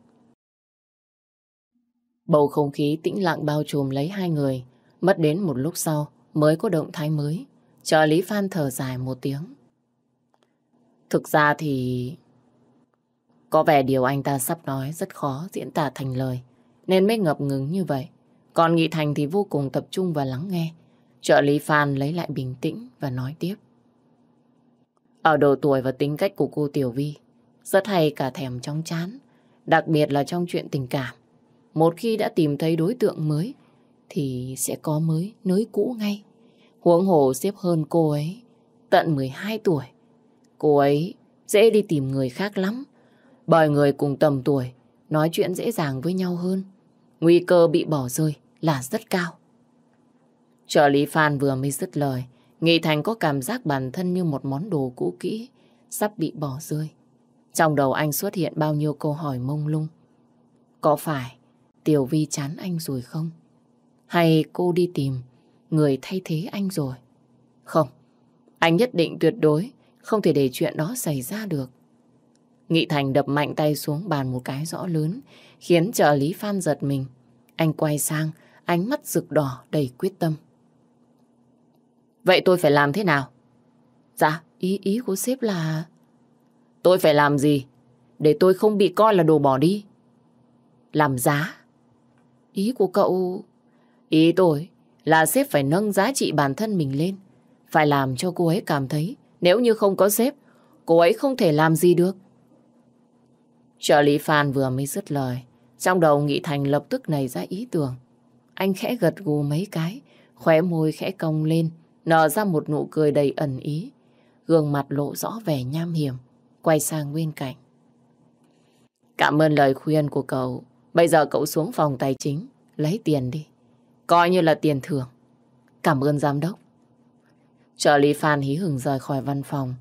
Bầu không khí tĩnh lặng bao trùm lấy hai người, mất đến một lúc sau mới có động thái mới. Trợ lý Phan thở dài một tiếng. Thực ra thì... Có vẻ điều anh ta sắp nói rất khó diễn tả thành lời, nên mới ngập ngừng như vậy. Còn Nghị Thành thì vô cùng tập trung và lắng nghe. Trợ lý Phan lấy lại bình tĩnh và nói tiếp. Ở độ tuổi và tính cách của cô Tiểu Vi, rất hay cả thèm trong chán, đặc biệt là trong chuyện tình cảm. Một khi đã tìm thấy đối tượng mới, thì sẽ có mới nới cũ ngay. Huống hồ xếp hơn cô ấy, tận 12 tuổi. Cô ấy dễ đi tìm người khác lắm, bởi người cùng tầm tuổi nói chuyện dễ dàng với nhau hơn. Nguy cơ bị bỏ rơi là rất cao. Trợ lý Phan vừa mới dứt lời, Nghị Thành có cảm giác bản thân như một món đồ cũ kỹ, sắp bị bỏ rơi. Trong đầu anh xuất hiện bao nhiêu câu hỏi mông lung. Có phải Tiểu Vi chán anh rồi không? Hay cô đi tìm người thay thế anh rồi? Không, anh nhất định tuyệt đối không thể để chuyện đó xảy ra được. Nghị Thành đập mạnh tay xuống bàn một cái rõ lớn, khiến trợ lý Phan giật mình. Anh quay sang, ánh mắt rực đỏ đầy quyết tâm. Vậy tôi phải làm thế nào? Dạ, ý ý của sếp là... Tôi phải làm gì? Để tôi không bị coi là đồ bỏ đi. Làm giá. Ý của cậu... Ý tôi là sếp phải nâng giá trị bản thân mình lên. Phải làm cho cô ấy cảm thấy nếu như không có sếp, cô ấy không thể làm gì được. Trợ lý Phan vừa mới dứt lời. Trong đầu Nghị Thành lập tức nảy ra ý tưởng. Anh khẽ gật gù mấy cái, khóe môi khẽ cong lên, nở ra một nụ cười đầy ẩn ý. Gương mặt lộ rõ vẻ nham hiểm, quay sang bên cạnh. Cảm ơn lời khuyên của cậu. Bây giờ cậu xuống phòng tài chính, lấy tiền đi. Coi như là tiền thưởng. Cảm ơn giám đốc. Trợ lý Phan hí hửng rời khỏi văn phòng.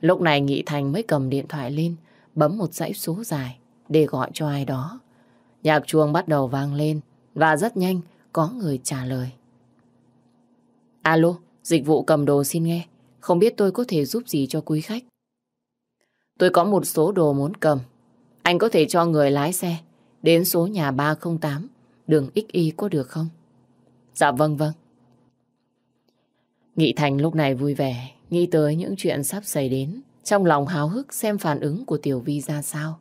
Lúc này Nghị Thành mới cầm điện thoại lên, bấm một dãy số dài để gọi cho ai đó. Nhạc chuông bắt đầu vang lên và rất nhanh có người trả lời. Alo, dịch vụ cầm đồ xin nghe. Không biết tôi có thể giúp gì cho quý khách. Tôi có một số đồ muốn cầm. Anh có thể cho người lái xe đến số nhà 308 đường XY có được không? Dạ vâng vâng. Nghị Thành lúc này vui vẻ, nghĩ tới những chuyện sắp xảy đến, trong lòng háo hức xem phản ứng của Tiểu Vi ra sao.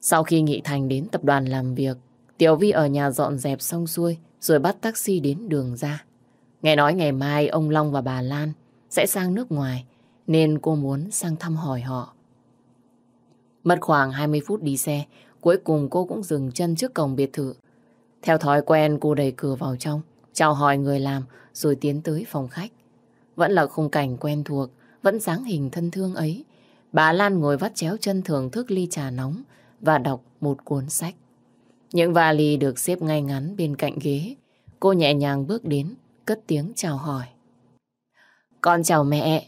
Sau khi Nghị Thành đến tập đoàn làm việc, Tiểu Vi ở nhà dọn dẹp xong xuôi rồi bắt taxi đến đường ra. Nghe nói ngày mai ông Long và bà Lan sẽ sang nước ngoài nên cô muốn sang thăm hỏi họ. Mất khoảng 20 phút đi xe, cuối cùng cô cũng dừng chân trước cổng biệt thự. Theo thói quen cô đẩy cửa vào trong, chào hỏi người làm rồi tiến tới phòng khách. Vẫn là khung cảnh quen thuộc, vẫn dáng hình thân thương ấy. Bà Lan ngồi vắt chéo chân thưởng thức ly trà nóng và đọc một cuốn sách. Những vali được xếp ngay ngắn bên cạnh ghế. Cô nhẹ nhàng bước đến, cất tiếng chào hỏi. Con chào mẹ.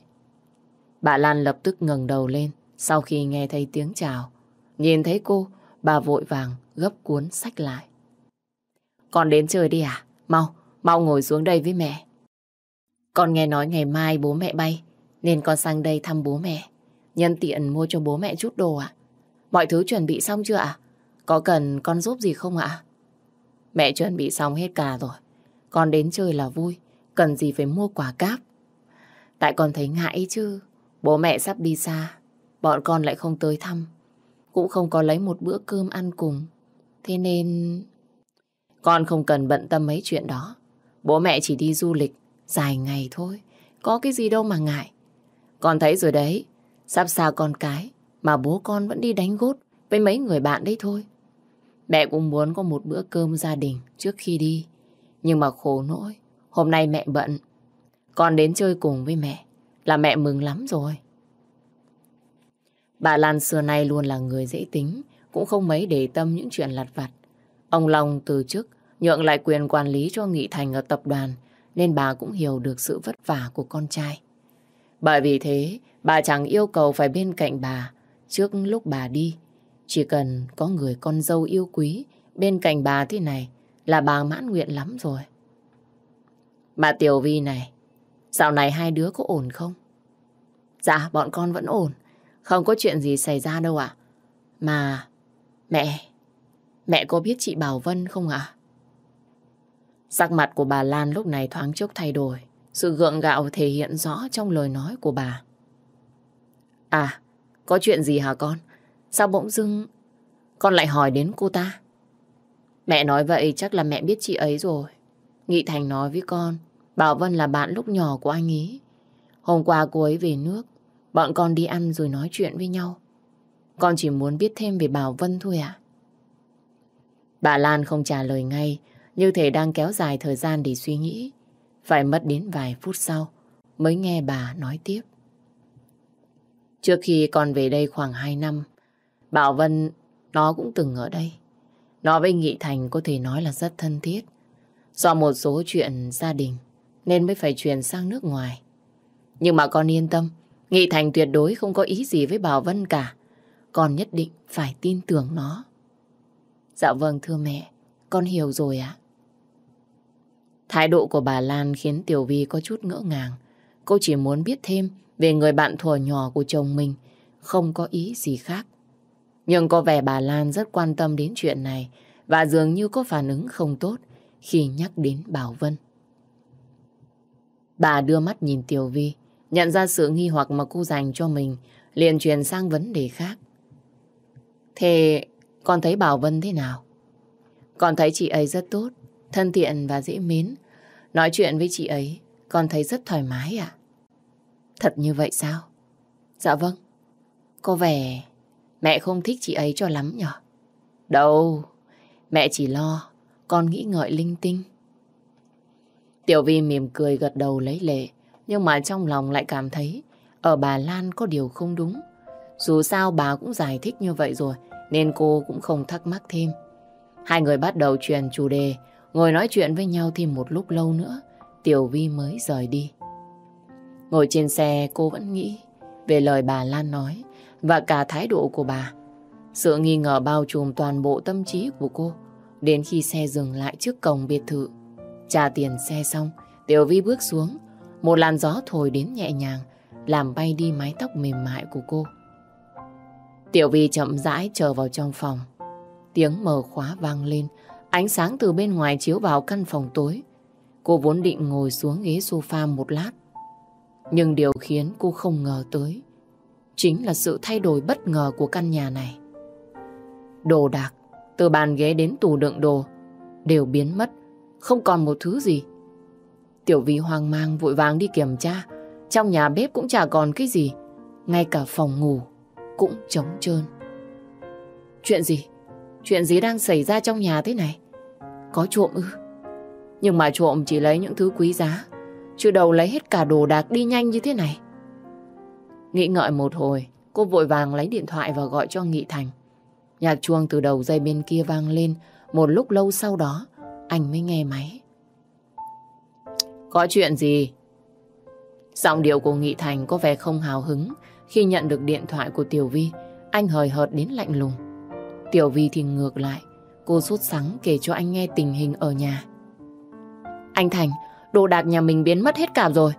Bà Lan lập tức ngẩng đầu lên sau khi nghe thấy tiếng chào. Nhìn thấy cô, bà vội vàng gấp cuốn sách lại. Con đến chơi đi à? Mau, mau ngồi xuống đây với mẹ. Con nghe nói ngày mai bố mẹ bay, nên con sang đây thăm bố mẹ. Nhân tiện mua cho bố mẹ chút đồ ạ. Mọi thứ chuẩn bị xong chưa ạ? Có cần con giúp gì không ạ? Mẹ chuẩn bị xong hết cả rồi. Con đến chơi là vui, cần gì phải mua quả cáp. Tại con thấy ngại chứ, bố mẹ sắp đi xa, bọn con lại không tới thăm. Cũng không có lấy một bữa cơm ăn cùng. Thế nên... Con không cần bận tâm mấy chuyện đó. Bố mẹ chỉ đi du lịch, dài ngày thôi. Có cái gì đâu mà ngại. Con thấy rồi đấy, sắp xa con cái, mà bố con vẫn đi đánh gốt với mấy người bạn đấy thôi. Mẹ cũng muốn có một bữa cơm gia đình trước khi đi. Nhưng mà khổ nỗi, hôm nay mẹ bận. Con đến chơi cùng với mẹ, là mẹ mừng lắm rồi. Bà Lan xưa nay luôn là người dễ tính, cũng không mấy để tâm những chuyện lặt vặt. Ông Long từ chức, nhượng lại quyền quản lý cho Nghị Thành ở tập đoàn, nên bà cũng hiểu được sự vất vả của con trai. Bởi vì thế, bà chẳng yêu cầu phải bên cạnh bà trước lúc bà đi. Chỉ cần có người con dâu yêu quý bên cạnh bà thế này là bà mãn nguyện lắm rồi. Bà Tiểu Vi này, dạo này hai đứa có ổn không? Dạ, bọn con vẫn ổn. Không có chuyện gì xảy ra đâu ạ. Mà, mẹ, mẹ có biết chị Bảo Vân không ạ? Sắc mặt của bà Lan lúc này thoáng chốc thay đổi. Sự gượng gạo thể hiện rõ trong lời nói của bà. À, có chuyện gì hả con? Sao bỗng dưng con lại hỏi đến cô ta? Mẹ nói vậy chắc là mẹ biết chị ấy rồi. Nghị Thành nói với con, Bảo Vân là bạn lúc nhỏ của anh ý. Hôm qua cô ấy về nước, bọn con đi ăn rồi nói chuyện với nhau. Con chỉ muốn biết thêm về Bảo Vân thôi ạ. Bà Lan không trả lời ngay, như thể đang kéo dài thời gian để suy nghĩ. Phải mất đến vài phút sau mới nghe bà nói tiếp. Trước khi con về đây khoảng 2 năm, Bảo Vân nó cũng từng ở đây. Nó với Nghị Thành có thể nói là rất thân thiết. Do một số chuyện gia đình nên mới phải chuyển sang nước ngoài. Nhưng mà con yên tâm, Nghị Thành tuyệt đối không có ý gì với Bảo Vân cả. Con nhất định phải tin tưởng nó. Dạ vâng thưa mẹ, con hiểu rồi ạ. Thái độ của bà Lan khiến Tiểu Vi có chút ngỡ ngàng. Cô chỉ muốn biết thêm về người bạn thuở nhỏ của chồng mình, không có ý gì khác. Nhưng có vẻ bà Lan rất quan tâm đến chuyện này và dường như có phản ứng không tốt khi nhắc đến Bảo Vân. Bà đưa mắt nhìn Tiểu Vi, nhận ra sự nghi hoặc mà cô dành cho mình, liền truyền sang vấn đề khác. Thế con thấy Bảo Vân thế nào? Con thấy chị ấy rất tốt, thân thiện và dễ mến. Nói chuyện với chị ấy, con thấy rất thoải mái ạ. Thật như vậy sao? Dạ vâng. Có vẻ mẹ không thích chị ấy cho lắm nhở? Đâu, mẹ chỉ lo con nghĩ ngợi linh tinh. Tiểu Vi mỉm cười gật đầu lấy lệ, nhưng mà trong lòng lại cảm thấy ở bà Lan có điều không đúng. Dù sao bà cũng giải thích như vậy rồi, nên cô cũng không thắc mắc thêm. Hai người bắt đầu truyền chủ đề, ngồi nói chuyện với nhau thêm một lúc lâu nữa, Tiểu Vi mới rời đi. Ngồi trên xe cô vẫn nghĩ về lời bà Lan nói và cả thái độ của bà. Sự nghi ngờ bao trùm toàn bộ tâm trí của cô đến khi xe dừng lại trước cổng biệt thự. Trả tiền xe xong, Tiểu Vi bước xuống. Một làn gió thổi đến nhẹ nhàng, làm bay đi mái tóc mềm mại của cô. Tiểu Vi chậm rãi trở vào trong phòng. Tiếng mở khóa vang lên, ánh sáng từ bên ngoài chiếu vào căn phòng tối. Cô vốn định ngồi xuống ghế sofa một lát. Nhưng điều khiến cô không ngờ tới chính là sự thay đổi bất ngờ của căn nhà này. Đồ đạc, từ bàn ghế đến tủ đựng đồ, đều biến mất, không còn một thứ gì. Tiểu Vi hoang mang vội vàng đi kiểm tra, trong nhà bếp cũng chả còn cái gì, ngay cả phòng ngủ cũng trống trơn. Chuyện gì? Chuyện gì đang xảy ra trong nhà thế này? Có trộm ư? Nhưng mà trộm chỉ lấy những thứ quý giá, chứ đầu lấy hết cả đồ đạc đi nhanh như thế này. Nghĩ ngợi một hồi, cô vội vàng lấy điện thoại và gọi cho Nghị Thành. Nhạc chuông từ đầu dây bên kia vang lên, một lúc lâu sau đó, anh mới nghe máy. Có chuyện gì? Giọng điệu của Nghị Thành có vẻ không hào hứng khi nhận được điện thoại của Tiểu Vi. Anh hời hợt đến lạnh lùng. Tiểu Vi thì ngược lại, cô sốt sắng kể cho anh nghe tình hình ở nhà. Anh Thành, đồ đạc nhà mình biến mất hết cả rồi.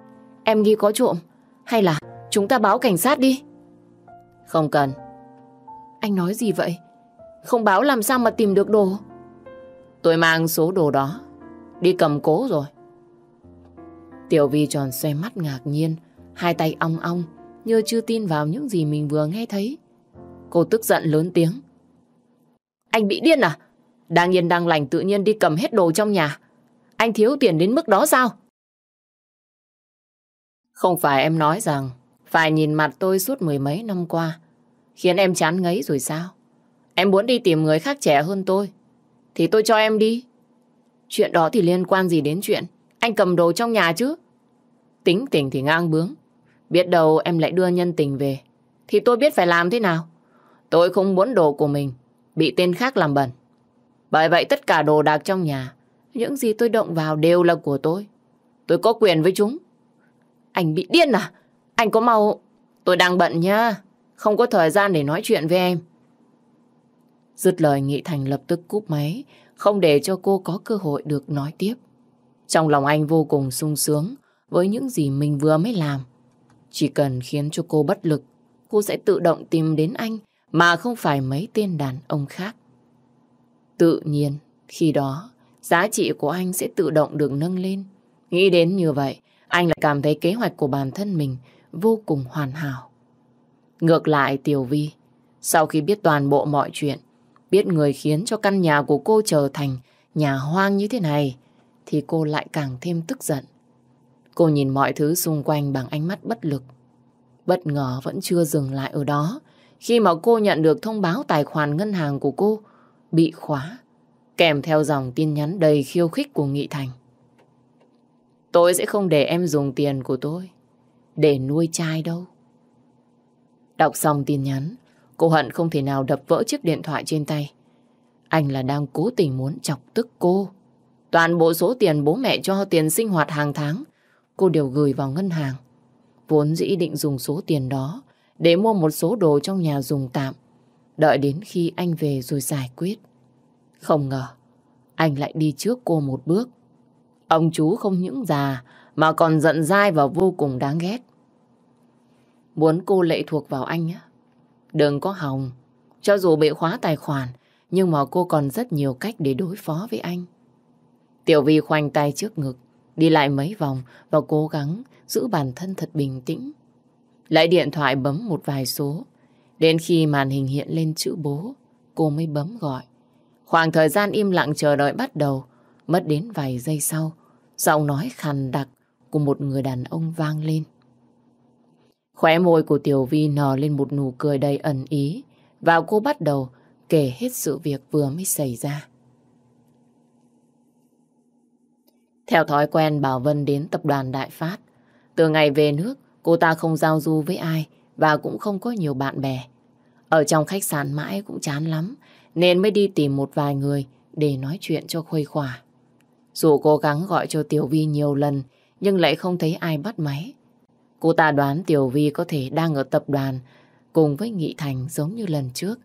Em nghi có trộm. Hay là chúng ta báo cảnh sát đi? Không cần. Anh nói gì vậy? Không báo làm sao mà tìm được đồ? Tôi mang số đồ đó. Đi cầm cố rồi. Tiểu Vi tròn xoay mắt ngạc nhiên. Hai tay ong ong. Như chưa tin vào những gì mình vừa nghe thấy. Cô tức giận lớn tiếng. Anh bị điên à? Đang yên đang lành tự nhiên đi cầm hết đồ trong nhà. Anh thiếu tiền đến mức đó sao? Không phải em nói rằng phải nhìn mặt tôi suốt mười mấy năm qua, khiến em chán ngấy rồi sao? Em muốn đi tìm người khác trẻ hơn tôi, thì tôi cho em đi. Chuyện đó thì liên quan gì đến chuyện anh cầm đồ trong nhà chứ? Tính tình thì ngang bướng. Biết đâu em lại đưa nhân tình về thì tôi biết phải làm thế nào. Tôi không muốn đồ của mình bị tên khác làm bẩn. Bởi vậy tất cả đồ đạc trong nhà, những gì tôi động vào đều là của tôi. Tôi có quyền với chúng. Anh bị điên à? Anh có mau... Tôi đang bận nha. Không có thời gian để nói chuyện với em. Dứt lời Nghị Thành lập tức cúp máy, không để cho cô có cơ hội được nói tiếp. Trong lòng anh vô cùng sung sướng với những gì mình vừa mới làm. Chỉ cần khiến cho cô bất lực, cô sẽ tự động tìm đến anh mà không phải mấy tên đàn ông khác. Tự nhiên, khi đó, giá trị của anh sẽ tự động được nâng lên. Nghĩ đến như vậy, anh lại cảm thấy kế hoạch của bản thân mình vô cùng hoàn hảo. Ngược lại Tiểu Vi, sau khi biết toàn bộ mọi chuyện, biết người khiến cho căn nhà của cô trở thành nhà hoang như thế này, thì cô lại càng thêm tức giận. Cô nhìn mọi thứ xung quanh bằng ánh mắt bất lực. Bất ngờ vẫn chưa dừng lại ở đó, khi mà cô nhận được thông báo tài khoản ngân hàng của cô bị khóa, kèm theo dòng tin nhắn đầy khiêu khích của Nghị Thành. Tôi sẽ không để em dùng tiền của tôi để nuôi trai đâu. Đọc xong tin nhắn, cô hận không thể nào đập vỡ chiếc điện thoại trên tay. Anh là đang cố tình muốn chọc tức cô. Toàn bộ số tiền bố mẹ cho tiền sinh hoạt hàng tháng, cô đều gửi vào ngân hàng. Vốn dĩ định dùng số tiền đó để mua một số đồ trong nhà dùng tạm, đợi đến khi anh về rồi giải quyết. Không ngờ, anh lại đi trước cô một bước. Ông chú không những già mà còn giận dai và vô cùng đáng ghét. Muốn cô lệ thuộc vào anh á, đừng có hòng. Cho dù bị khóa tài khoản, nhưng mà cô còn rất nhiều cách để đối phó với anh. Tiểu Vi khoanh tay trước ngực, đi lại mấy vòng và cố gắng giữ bản thân thật bình tĩnh. Lấy điện thoại bấm một vài số. Đến khi màn hình hiện lên chữ bố, cô mới bấm gọi. Khoảng thời gian im lặng chờ đợi bắt đầu, mất đến vài giây sau, giọng nói khàn đặc của một người đàn ông vang lên. Khóe môi của Tiểu Vi nở lên một nụ cười đầy ẩn ý và cô bắt đầu kể hết sự việc vừa mới xảy ra. Theo thói quen Bảo Vân đến tập đoàn Đại Phát. Từ ngày về nước, Cô ta không giao du với ai và cũng không có nhiều bạn bè. Ở trong khách sạn mãi cũng chán lắm nên mới đi tìm một vài người để nói chuyện cho khuây khỏa. Dù cố gắng gọi cho Tiểu Vi nhiều lần nhưng lại không thấy ai bắt máy. Cô ta đoán Tiểu Vi có thể đang ở tập đoàn cùng với Nghị Thành giống như lần trước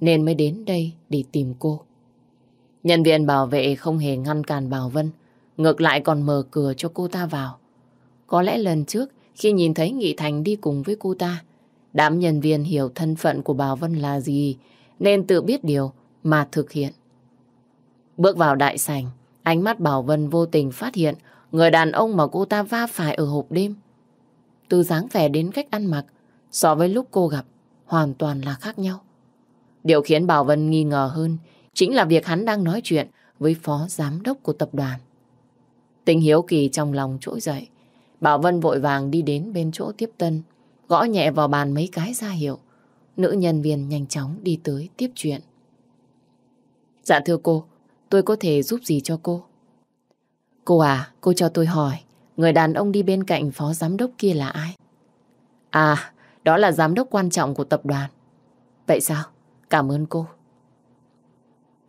nên mới đến đây để tìm cô. Nhân viên bảo vệ không hề ngăn cản Bảo Vân ngược lại còn mở cửa cho cô ta vào. Có lẽ lần trước khi nhìn thấy Nghị Thành đi cùng với cô ta. Đám nhân viên hiểu thân phận của Bảo Vân là gì nên tự biết điều mà thực hiện. Bước vào đại sảnh, ánh mắt Bảo Vân vô tình phát hiện người đàn ông mà cô ta va phải ở hộp đêm. Từ dáng vẻ đến cách ăn mặc so với lúc cô gặp hoàn toàn là khác nhau. Điều khiến Bảo Vân nghi ngờ hơn chính là việc hắn đang nói chuyện với phó giám đốc của tập đoàn. Tình hiếu kỳ trong lòng trỗi dậy. Bảo Vân vội vàng đi đến bên chỗ tiếp tân, gõ nhẹ vào bàn mấy cái ra hiệu. Nữ nhân viên nhanh chóng đi tới tiếp chuyện. Dạ thưa cô, tôi có thể giúp gì cho cô? Cô à, cô cho tôi hỏi, người đàn ông đi bên cạnh phó giám đốc kia là ai? À, đó là giám đốc quan trọng của tập đoàn. Vậy sao? Cảm ơn cô.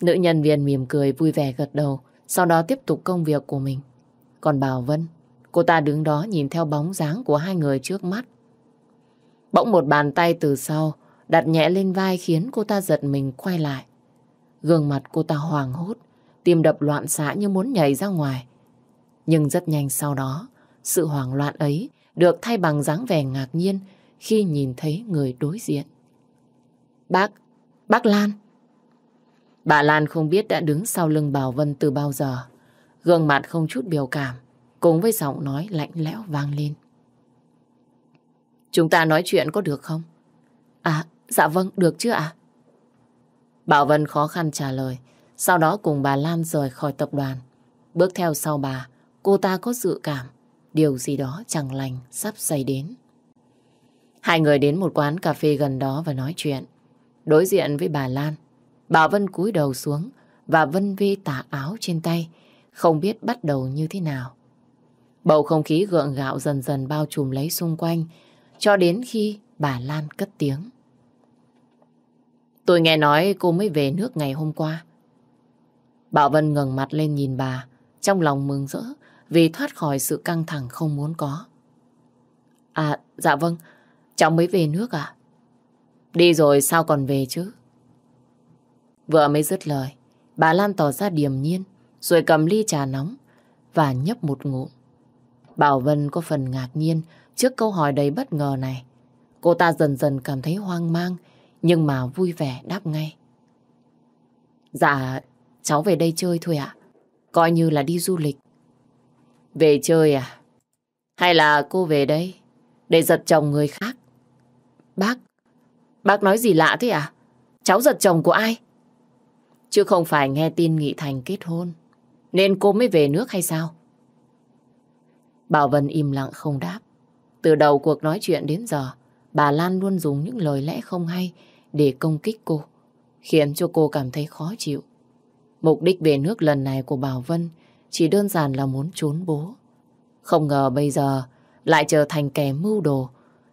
Nữ nhân viên mỉm cười vui vẻ gật đầu, sau đó tiếp tục công việc của mình. Còn Bảo Vân Cô ta đứng đó nhìn theo bóng dáng của hai người trước mắt. Bỗng một bàn tay từ sau đặt nhẹ lên vai khiến cô ta giật mình quay lại. Gương mặt cô ta hoàng hốt, tim đập loạn xạ như muốn nhảy ra ngoài. Nhưng rất nhanh sau đó, sự hoảng loạn ấy được thay bằng dáng vẻ ngạc nhiên khi nhìn thấy người đối diện. Bác, bác Lan. Bà Lan không biết đã đứng sau lưng Bảo Vân từ bao giờ. Gương mặt không chút biểu cảm, cùng với giọng nói lạnh lẽo vang lên. Chúng ta nói chuyện có được không? À, dạ vâng, được chứ ạ? Bảo Vân khó khăn trả lời, sau đó cùng bà Lan rời khỏi tập đoàn. Bước theo sau bà, cô ta có dự cảm, điều gì đó chẳng lành sắp xảy đến. Hai người đến một quán cà phê gần đó và nói chuyện. Đối diện với bà Lan, bà Vân cúi đầu xuống và Vân vi tả áo trên tay, không biết bắt đầu như thế nào. Bầu không khí gượng gạo dần dần bao trùm lấy xung quanh, cho đến khi bà Lan cất tiếng. Tôi nghe nói cô mới về nước ngày hôm qua. Bảo Vân ngẩng mặt lên nhìn bà, trong lòng mừng rỡ vì thoát khỏi sự căng thẳng không muốn có. À, dạ vâng, cháu mới về nước à? Đi rồi sao còn về chứ? Vừa mới dứt lời, bà Lan tỏ ra điềm nhiên, rồi cầm ly trà nóng và nhấp một ngụm. Bảo Vân có phần ngạc nhiên trước câu hỏi đầy bất ngờ này. Cô ta dần dần cảm thấy hoang mang, nhưng mà vui vẻ đáp ngay. Dạ, cháu về đây chơi thôi ạ. Coi như là đi du lịch. Về chơi à? Hay là cô về đây để giật chồng người khác? Bác, bác nói gì lạ thế à? Cháu giật chồng của ai? Chứ không phải nghe tin Nghị Thành kết hôn. Nên cô mới về nước hay sao? Bảo Vân im lặng không đáp. Từ đầu cuộc nói chuyện đến giờ, bà Lan luôn dùng những lời lẽ không hay để công kích cô, khiến cho cô cảm thấy khó chịu. Mục đích về nước lần này của Bảo Vân chỉ đơn giản là muốn trốn bố. Không ngờ bây giờ lại trở thành kẻ mưu đồ,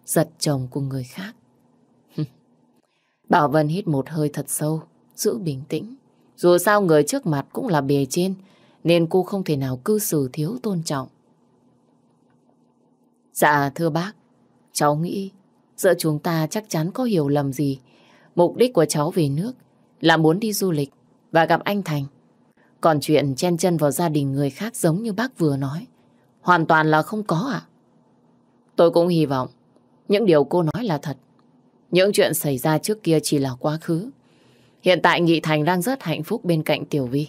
giật chồng của người khác. Bảo Vân hít một hơi thật sâu, giữ bình tĩnh. Dù sao người trước mặt cũng là bề trên, nên cô không thể nào cư xử thiếu tôn trọng. Dạ thưa bác, cháu nghĩ giữa chúng ta chắc chắn có hiểu lầm gì. Mục đích của cháu về nước là muốn đi du lịch và gặp anh Thành. Còn chuyện chen chân vào gia đình người khác giống như bác vừa nói, hoàn toàn là không có ạ. Tôi cũng hy vọng những điều cô nói là thật. Những chuyện xảy ra trước kia chỉ là quá khứ. Hiện tại Nghị Thành đang rất hạnh phúc bên cạnh Tiểu Vi.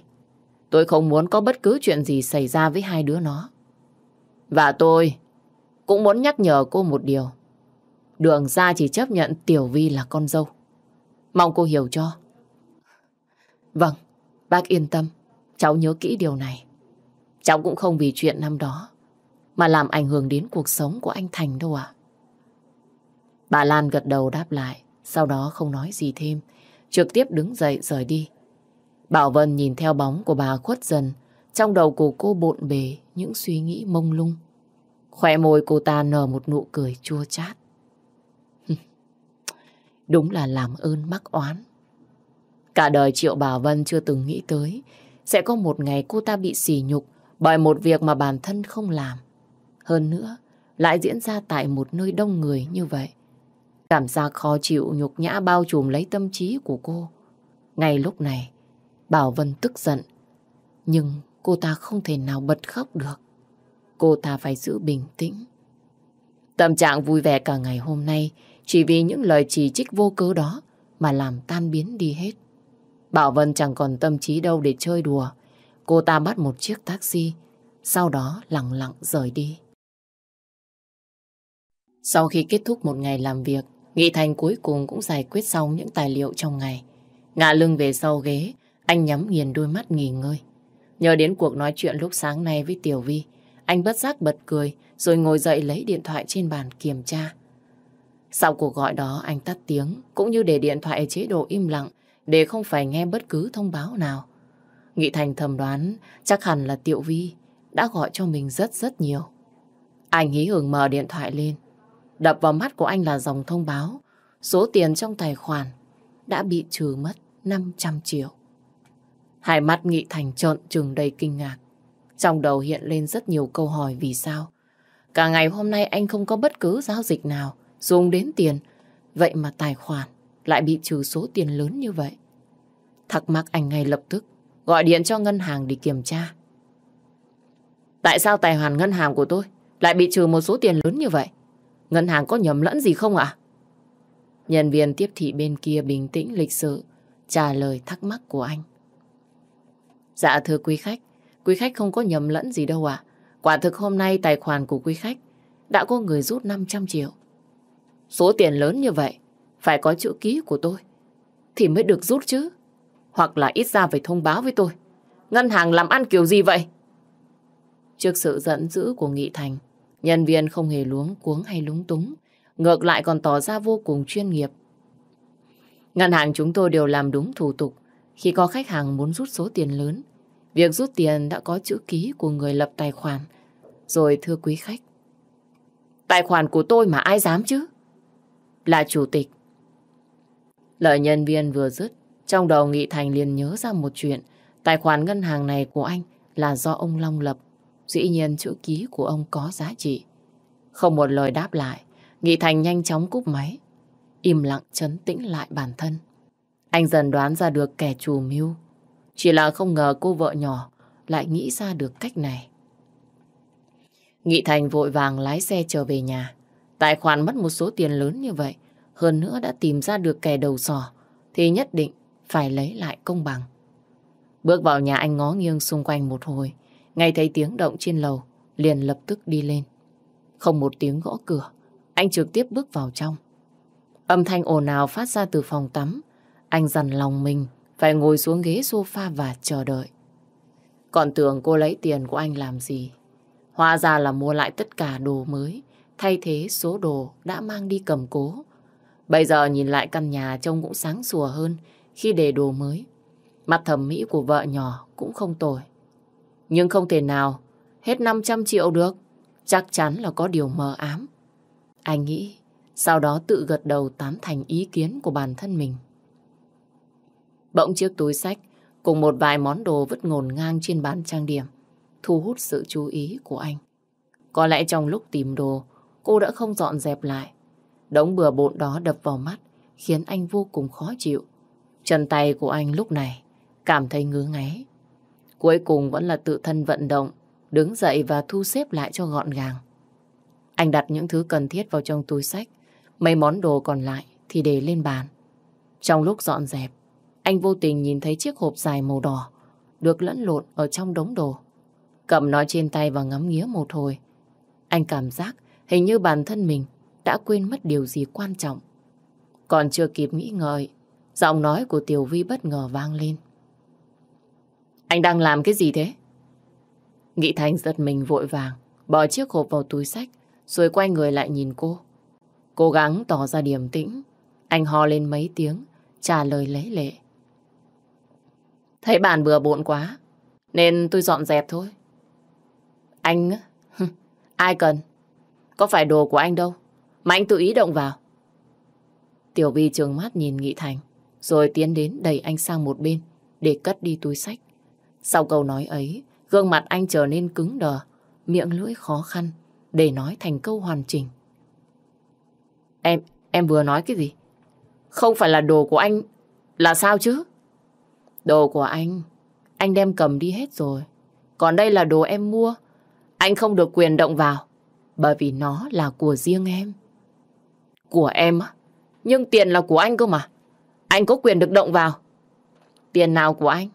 Tôi không muốn có bất cứ chuyện gì xảy ra với hai đứa nó. Và tôi cũng muốn nhắc nhở cô một điều. Đường ra chỉ chấp nhận Tiểu Vi là con dâu. Mong cô hiểu cho. Vâng, bác yên tâm. Cháu nhớ kỹ điều này. Cháu cũng không vì chuyện năm đó mà làm ảnh hưởng đến cuộc sống của anh Thành đâu ạ. Bà Lan gật đầu đáp lại, sau đó không nói gì thêm, trực tiếp đứng dậy rời đi. Bảo Vân nhìn theo bóng của bà khuất dần, trong đầu của cô bộn bề những suy nghĩ mông lung. Khỏe môi cô ta nở một nụ cười chua chát. Đúng là làm ơn mắc oán. Cả đời Triệu Bảo Vân chưa từng nghĩ tới sẽ có một ngày cô ta bị sỉ nhục bởi một việc mà bản thân không làm. Hơn nữa, lại diễn ra tại một nơi đông người như vậy. Cảm giác khó chịu nhục nhã bao trùm lấy tâm trí của cô. Ngay lúc này, Bảo Vân tức giận. Nhưng cô ta không thể nào bật khóc được. Cô ta phải giữ bình tĩnh. Tâm trạng vui vẻ cả ngày hôm nay chỉ vì những lời chỉ trích vô cớ đó mà làm tan biến đi hết. Bảo Vân chẳng còn tâm trí đâu để chơi đùa. Cô ta bắt một chiếc taxi, sau đó lặng lặng rời đi. Sau khi kết thúc một ngày làm việc, Nghị Thành cuối cùng cũng giải quyết xong những tài liệu trong ngày. Ngả lưng về sau ghế, anh nhắm nghiền đôi mắt nghỉ ngơi. Nhờ đến cuộc nói chuyện lúc sáng nay với Tiểu Vi, anh bất giác bật cười rồi ngồi dậy lấy điện thoại trên bàn kiểm tra. Sau cuộc gọi đó anh tắt tiếng cũng như để điện thoại ở chế độ im lặng để không phải nghe bất cứ thông báo nào. Nghị Thành thầm đoán chắc hẳn là Tiểu Vi đã gọi cho mình rất rất nhiều. Anh hí hưởng mở điện thoại lên. Đập vào mắt của anh là dòng thông báo số tiền trong tài khoản đã bị trừ mất 500 triệu. Hai mắt Nghị Thành trợn trừng đầy kinh ngạc. Trong đầu hiện lên rất nhiều câu hỏi vì sao. Cả ngày hôm nay anh không có bất cứ giao dịch nào, dùng đến tiền. Vậy mà tài khoản lại bị trừ số tiền lớn như vậy. Thắc mắc anh ngay lập tức, gọi điện cho ngân hàng để kiểm tra. Tại sao tài khoản ngân hàng của tôi lại bị trừ một số tiền lớn như vậy? Ngân hàng có nhầm lẫn gì không ạ? Nhân viên tiếp thị bên kia bình tĩnh lịch sự, trả lời thắc mắc của anh. Dạ thưa quý khách, quý khách không có nhầm lẫn gì đâu ạ. Quả thực hôm nay tài khoản của quý khách đã có người rút 500 triệu. Số tiền lớn như vậy phải có chữ ký của tôi thì mới được rút chứ. Hoặc là ít ra phải thông báo với tôi. Ngân hàng làm ăn kiểu gì vậy? Trước sự giận dữ của Nghị Thành, nhân viên không hề luống cuống hay lúng túng, ngược lại còn tỏ ra vô cùng chuyên nghiệp. Ngân hàng chúng tôi đều làm đúng thủ tục khi có khách hàng muốn rút số tiền lớn. Việc rút tiền đã có chữ ký của người lập tài khoản. Rồi thưa quý khách, tài khoản của tôi mà ai dám chứ? Là chủ tịch. Lời nhân viên vừa dứt, trong đầu Nghị Thành liền nhớ ra một chuyện. Tài khoản ngân hàng này của anh là do ông Long lập. Dĩ nhiên chữ ký của ông có giá trị. Không một lời đáp lại, Nghị Thành nhanh chóng cúp máy. Im lặng chấn tĩnh lại bản thân. Anh dần đoán ra được kẻ chủ mưu. Chỉ là không ngờ cô vợ nhỏ lại nghĩ ra được cách này. Nghị Thành vội vàng lái xe trở về nhà. Tài khoản mất một số tiền lớn như vậy, hơn nữa đã tìm ra được kẻ đầu sò, thì nhất định phải lấy lại công bằng. Bước vào nhà anh ngó nghiêng xung quanh một hồi, ngay thấy tiếng động trên lầu, liền lập tức đi lên. Không một tiếng gõ cửa, anh trực tiếp bước vào trong. Âm thanh ồn ào phát ra từ phòng tắm, anh dằn lòng mình phải ngồi xuống ghế sofa và chờ đợi. Còn tưởng cô lấy tiền của anh làm gì? Hóa ra là mua lại tất cả đồ mới, thay thế số đồ đã mang đi cầm cố. Bây giờ nhìn lại căn nhà trông cũng sáng sủa hơn khi để đồ mới. Mặt thẩm mỹ của vợ nhỏ cũng không tồi. Nhưng không thể nào hết 500 triệu được. Chắc chắn là có điều mờ ám. Anh nghĩ, sau đó tự gật đầu tán thành ý kiến của bản thân mình. Bỗng chiếc túi sách cùng một vài món đồ vứt ngổn ngang trên bàn trang điểm thu hút sự chú ý của anh. Có lẽ trong lúc tìm đồ, cô đã không dọn dẹp lại. Đống bừa bộn đó đập vào mắt, khiến anh vô cùng khó chịu. Chân tay của anh lúc này cảm thấy ngứa ngáy. Cuối cùng vẫn là tự thân vận động, đứng dậy và thu xếp lại cho gọn gàng. Anh đặt những thứ cần thiết vào trong túi sách, mấy món đồ còn lại thì để lên bàn. Trong lúc dọn dẹp, anh vô tình nhìn thấy chiếc hộp dài màu đỏ được lẫn lộn ở trong đống đồ. Cầm nó trên tay và ngắm nghía một hồi. Anh cảm giác hình như bản thân mình đã quên mất điều gì quan trọng. Còn chưa kịp nghĩ ngợi, giọng nói của Tiểu Vi bất ngờ vang lên. Anh đang làm cái gì thế? Nghị Thành giật mình vội vàng, bỏ chiếc hộp vào túi sách, rồi quay người lại nhìn cô. Cố gắng tỏ ra điềm tĩnh, anh ho lên mấy tiếng, trả lời lấy lệ. Thấy bàn bừa bộn quá, nên tôi dọn dẹp thôi. Anh á? Ai cần? Có phải đồ của anh đâu, mà anh tự ý động vào. Tiểu Vi trường mắt nhìn Nghị Thành, rồi tiến đến đẩy anh sang một bên để cất đi túi sách. Sau câu nói ấy, gương mặt anh trở nên cứng đờ, miệng lưỡi khó khăn để nói thành câu hoàn chỉnh. Em, em vừa nói cái gì? Không phải là đồ của anh, là sao chứ? Đồ của anh, anh đem cầm đi hết rồi. Còn đây là đồ em mua, anh không được quyền động vào, bởi vì nó là của riêng em. Của em á? Nhưng tiền là của anh cơ mà. Anh có quyền được động vào. Tiền nào của anh?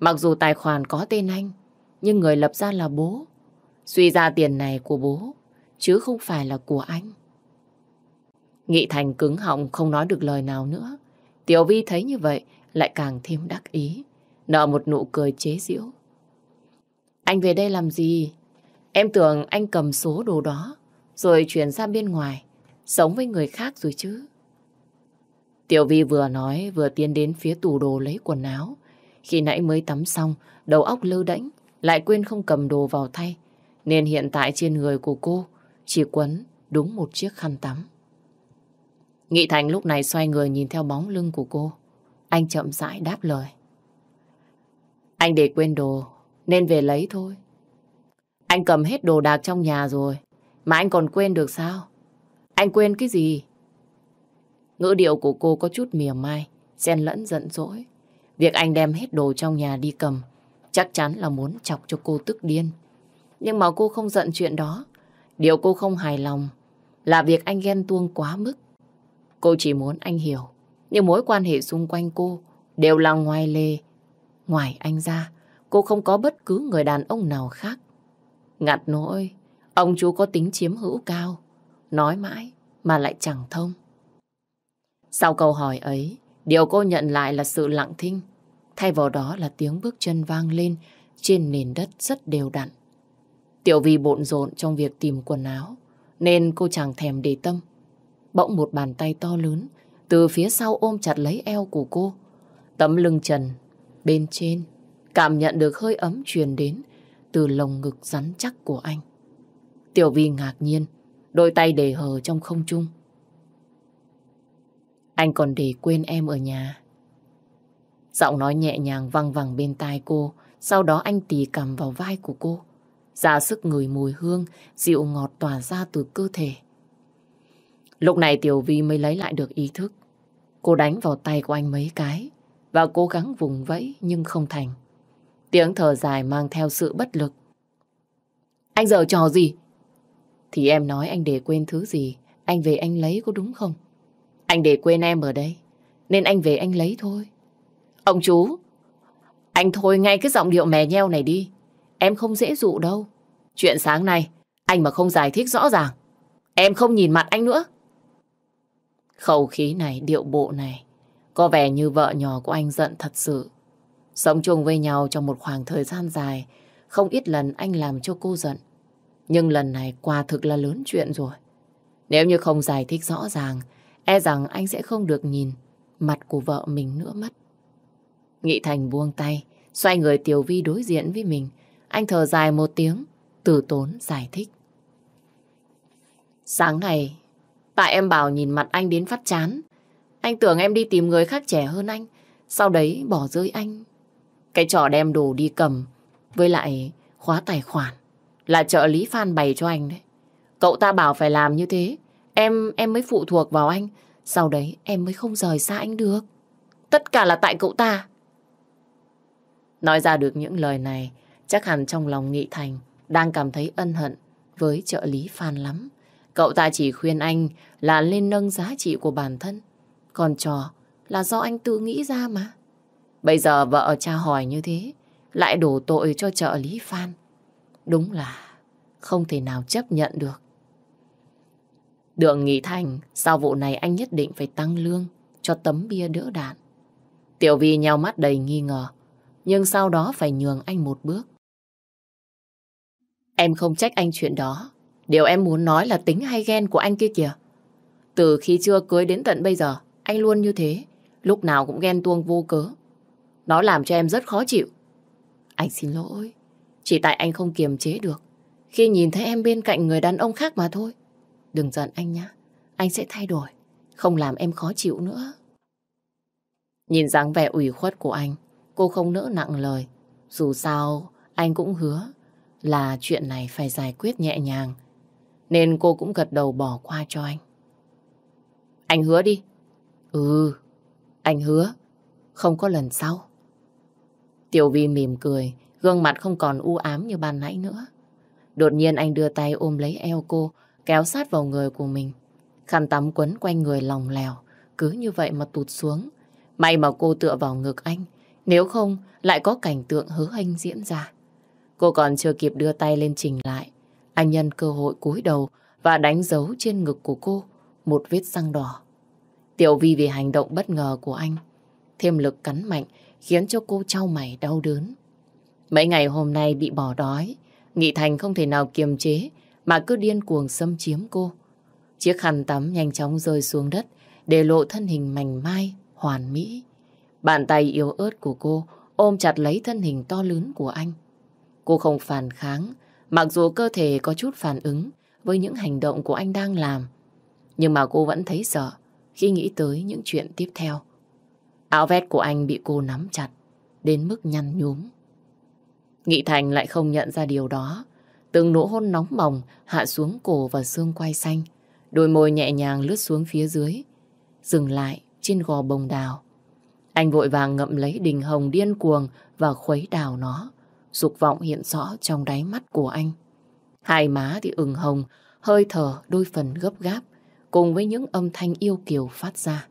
Mặc dù tài khoản có tên anh, nhưng người lập ra là bố. Suy ra tiền này của bố, chứ không phải là của anh. Nghị Thành cứng họng không nói được lời nào nữa. Tiểu Vi thấy như vậy lại càng thêm đắc ý, nở một nụ cười chế giễu. Anh về đây làm gì? Em tưởng anh cầm số đồ đó, rồi chuyển ra bên ngoài, sống với người khác rồi chứ. Tiểu Vi vừa nói vừa tiến đến phía tủ đồ lấy quần áo. Khi nãy mới tắm xong, đầu óc lơ đễnh, lại quên không cầm đồ vào thay. Nên hiện tại trên người của cô chỉ quấn đúng một chiếc khăn tắm. Nghị Thành lúc này xoay người nhìn theo bóng lưng của cô. Anh chậm rãi đáp lời. Anh để quên đồ, nên về lấy thôi. Anh cầm hết đồ đạc trong nhà rồi, mà anh còn quên được sao? Anh quên cái gì? Ngữ điệu của cô có chút mỉa mai, xen lẫn giận dỗi. Việc anh đem hết đồ trong nhà đi cầm, chắc chắn là muốn chọc cho cô tức điên. Nhưng mà cô không giận chuyện đó. Điều cô không hài lòng là việc anh ghen tuông quá mức. Cô chỉ muốn anh hiểu. Nhưng mối quan hệ xung quanh cô đều là ngoài lề. Ngoài anh ra, cô không có bất cứ người đàn ông nào khác. Ngặt nỗi, ông chú có tính chiếm hữu cao. Nói mãi mà lại chẳng thông. Sau câu hỏi ấy, điều cô nhận lại là sự lặng thinh. Thay vào đó là tiếng bước chân vang lên trên nền đất rất đều đặn. Tiểu Vi bộn rộn trong việc tìm quần áo, nên cô chẳng thèm để tâm. Bỗng một bàn tay to lớn từ phía sau ôm chặt lấy eo của cô. Tấm lưng trần bên trên cảm nhận được hơi ấm truyền đến từ lồng ngực rắn chắc của anh. Tiểu Vi ngạc nhiên, đôi tay để hờ trong không trung. Anh còn để quên em ở nhà. Giọng nói nhẹ nhàng văng vẳng bên tai cô, sau đó anh tì cầm vào vai của cô. Ra sức ngửi mùi hương, dịu ngọt tỏa ra từ cơ thể. Lúc này Tiểu Vi mới lấy lại được ý thức. Cô đánh vào tay của anh mấy cái và cố gắng vùng vẫy nhưng không thành. Tiếng thở dài mang theo sự bất lực. Anh giờ trò gì? Thì em nói anh để quên thứ gì, anh về anh lấy có đúng không? Anh để quên em ở đây, nên anh về anh lấy thôi. Ông chú, anh thôi ngay cái giọng điệu mè nheo này đi. Em không dễ dụ đâu. Chuyện sáng nay, anh mà không giải thích rõ ràng, em không nhìn mặt anh nữa. Khẩu khí này, điệu bộ này, có vẻ như vợ nhỏ của anh giận thật sự. Sống chung với nhau trong một khoảng thời gian dài, không ít lần anh làm cho cô giận. Nhưng lần này quả thực là lớn chuyện rồi. Nếu như không giải thích rõ ràng, e rằng anh sẽ không được nhìn mặt của vợ mình nữa mất. Nghị Thành buông tay, xoay người Tiểu Vi đối diện với mình. Anh thở dài một tiếng, từ tốn giải thích. Sáng ngày, tại em bảo nhìn mặt anh đến phát chán. Anh tưởng em đi tìm người khác trẻ hơn anh, sau đấy bỏ rơi anh. Cái trò đem đồ đi cầm, với lại khóa tài khoản, là trợ lý Phan bày cho anh đấy. Cậu ta bảo phải làm như thế, em em mới phụ thuộc vào anh, sau đấy em mới không rời xa anh được. Tất cả là tại cậu ta. Nói ra được những lời này, chắc hẳn trong lòng Nghị Thành đang cảm thấy ân hận với trợ lý Phan lắm. Cậu ta chỉ khuyên anh là lên nâng giá trị của bản thân. Còn trò là do anh tự nghĩ ra mà. Bây giờ vợ cha hỏi như thế, lại đổ tội cho trợ lý Phan. Đúng là không thể nào chấp nhận được. Đường Nghị Thành, sau vụ này anh nhất định phải tăng lương cho tấm bia đỡ đạn. Tiểu Vi nhau mắt đầy nghi ngờ, nhưng sau đó phải nhường anh một bước. Em không trách anh chuyện đó. Điều em muốn nói là tính hay ghen của anh kia kìa. Từ khi chưa cưới đến tận bây giờ, anh luôn như thế. Lúc nào cũng ghen tuông vô cớ. Nó làm cho em rất khó chịu. Anh xin lỗi. Chỉ tại anh không kiềm chế được. Khi nhìn thấy em bên cạnh người đàn ông khác mà thôi. Đừng giận anh nhé. Anh sẽ thay đổi. Không làm em khó chịu nữa. Nhìn dáng vẻ ủy khuất của anh, cô không nỡ nặng lời. Dù sao, anh cũng hứa là chuyện này phải giải quyết nhẹ nhàng. Nên cô cũng gật đầu bỏ qua cho anh. Anh hứa đi. Ừ, anh hứa. Không có lần sau. Tiểu Vi mỉm cười, gương mặt không còn u ám như ban nãy nữa. Đột nhiên anh đưa tay ôm lấy eo cô, kéo sát vào người của mình. Khăn tắm quấn quanh người lòng lèo, cứ như vậy mà tụt xuống. May mà cô tựa vào ngực anh, nếu không lại có cảnh tượng hứa anh diễn ra. Cô còn chưa kịp đưa tay lên chỉnh lại. Anh nhân cơ hội cúi đầu và đánh dấu trên ngực của cô một vết răng đỏ. Tiểu Vi vì hành động bất ngờ của anh, thêm lực cắn mạnh khiến cho cô trao mày đau đớn. Mấy ngày hôm nay bị bỏ đói, Nghị Thành không thể nào kiềm chế mà cứ điên cuồng xâm chiếm cô. Chiếc khăn tắm nhanh chóng rơi xuống đất để lộ thân hình mảnh mai, hoàn mỹ. Bàn tay yếu ớt của cô ôm chặt lấy thân hình to lớn của anh. Cô không phản kháng, mặc dù cơ thể có chút phản ứng với những hành động của anh đang làm. Nhưng mà cô vẫn thấy sợ khi nghĩ tới những chuyện tiếp theo. Áo vest của anh bị cô nắm chặt, đến mức nhăn nhúm. Nghị Thành lại không nhận ra điều đó. Từng nụ hôn nóng bỏng hạ xuống cổ và xương quai xanh. Đôi môi nhẹ nhàng lướt xuống phía dưới, dừng lại trên gò bồng đào. Anh vội vàng ngậm lấy đình hồng điên cuồng và khuấy đào nó. Dục vọng hiện rõ trong đáy mắt của anh. Hai má thì ửng hồng, hơi thở đôi phần gấp gáp, cùng với những âm thanh yêu kiều phát ra.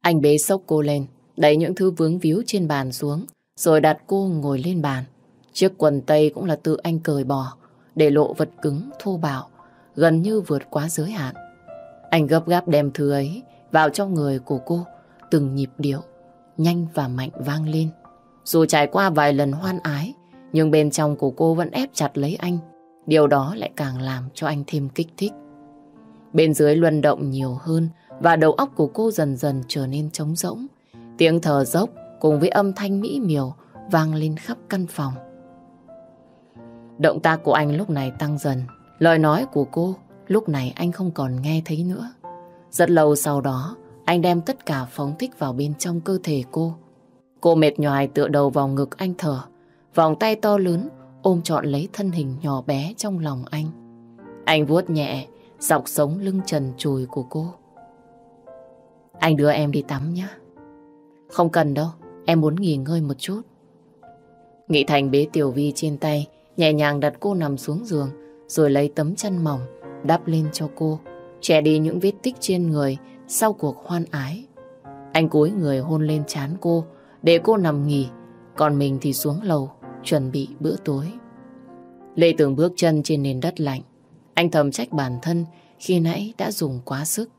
Anh bế sốc cô lên, đẩy những thứ vướng víu trên bàn xuống, rồi đặt cô ngồi lên bàn. Chiếc quần tây cũng là tự anh cởi bỏ, để lộ vật cứng, thô bạo, gần như vượt quá giới hạn. Anh gấp gáp đem thứ ấy vào trong người của cô, từng nhịp điệu, nhanh và mạnh vang lên. Dù trải qua vài lần hoan ái, nhưng bên trong của cô vẫn ép chặt lấy anh. Điều đó lại càng làm cho anh thêm kích thích. Bên dưới luân động nhiều hơn và đầu óc của cô dần dần trở nên trống rỗng. Tiếng thở dốc cùng với âm thanh mỹ miều vang lên khắp căn phòng. Động tác của anh lúc này tăng dần. Lời nói của cô lúc này anh không còn nghe thấy nữa. Rất lâu sau đó, anh đem tất cả phóng thích vào bên trong cơ thể cô. Cô mệt nhoài tựa đầu vào ngực anh thở. Vòng tay to lớn ôm trọn lấy thân hình nhỏ bé trong lòng anh. Anh vuốt nhẹ dọc sống lưng trần trùi của cô. Anh đưa em đi tắm nhé. Không cần đâu, em muốn nghỉ ngơi một chút. Nghị Thành bế Tiểu Vi trên tay, nhẹ nhàng đặt cô nằm xuống giường, rồi lấy tấm chăn mỏng, đắp lên cho cô, che đi những vết tích trên người sau cuộc hoan ái. Anh cúi người hôn lên trán cô, để cô nằm nghỉ, còn mình thì xuống lầu, chuẩn bị bữa tối. Lê Tường bước chân trên nền đất lạnh. Anh thầm trách bản thân khi nãy đã dùng quá sức.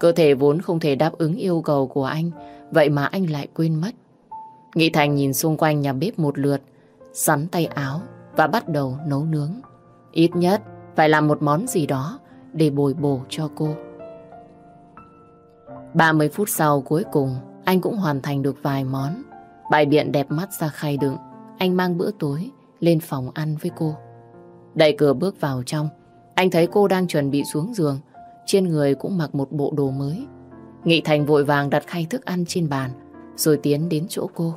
Cơ thể vốn không thể đáp ứng yêu cầu của anh, vậy mà anh lại quên mất. Nghị Thành nhìn xung quanh nhà bếp một lượt, sắn tay áo và bắt đầu nấu nướng. Ít nhất phải làm một món gì đó để bồi bổ cho cô. 30 phút sau cuối cùng, anh cũng hoàn thành được vài món. Bài biện đẹp mắt ra khay đựng, anh mang bữa tối lên phòng ăn với cô. Đẩy cửa bước vào trong, anh thấy cô đang chuẩn bị xuống giường, trên người cũng mặc một bộ đồ mới. Nghị Thành vội vàng đặt khay thức ăn trên bàn, rồi tiến đến chỗ cô.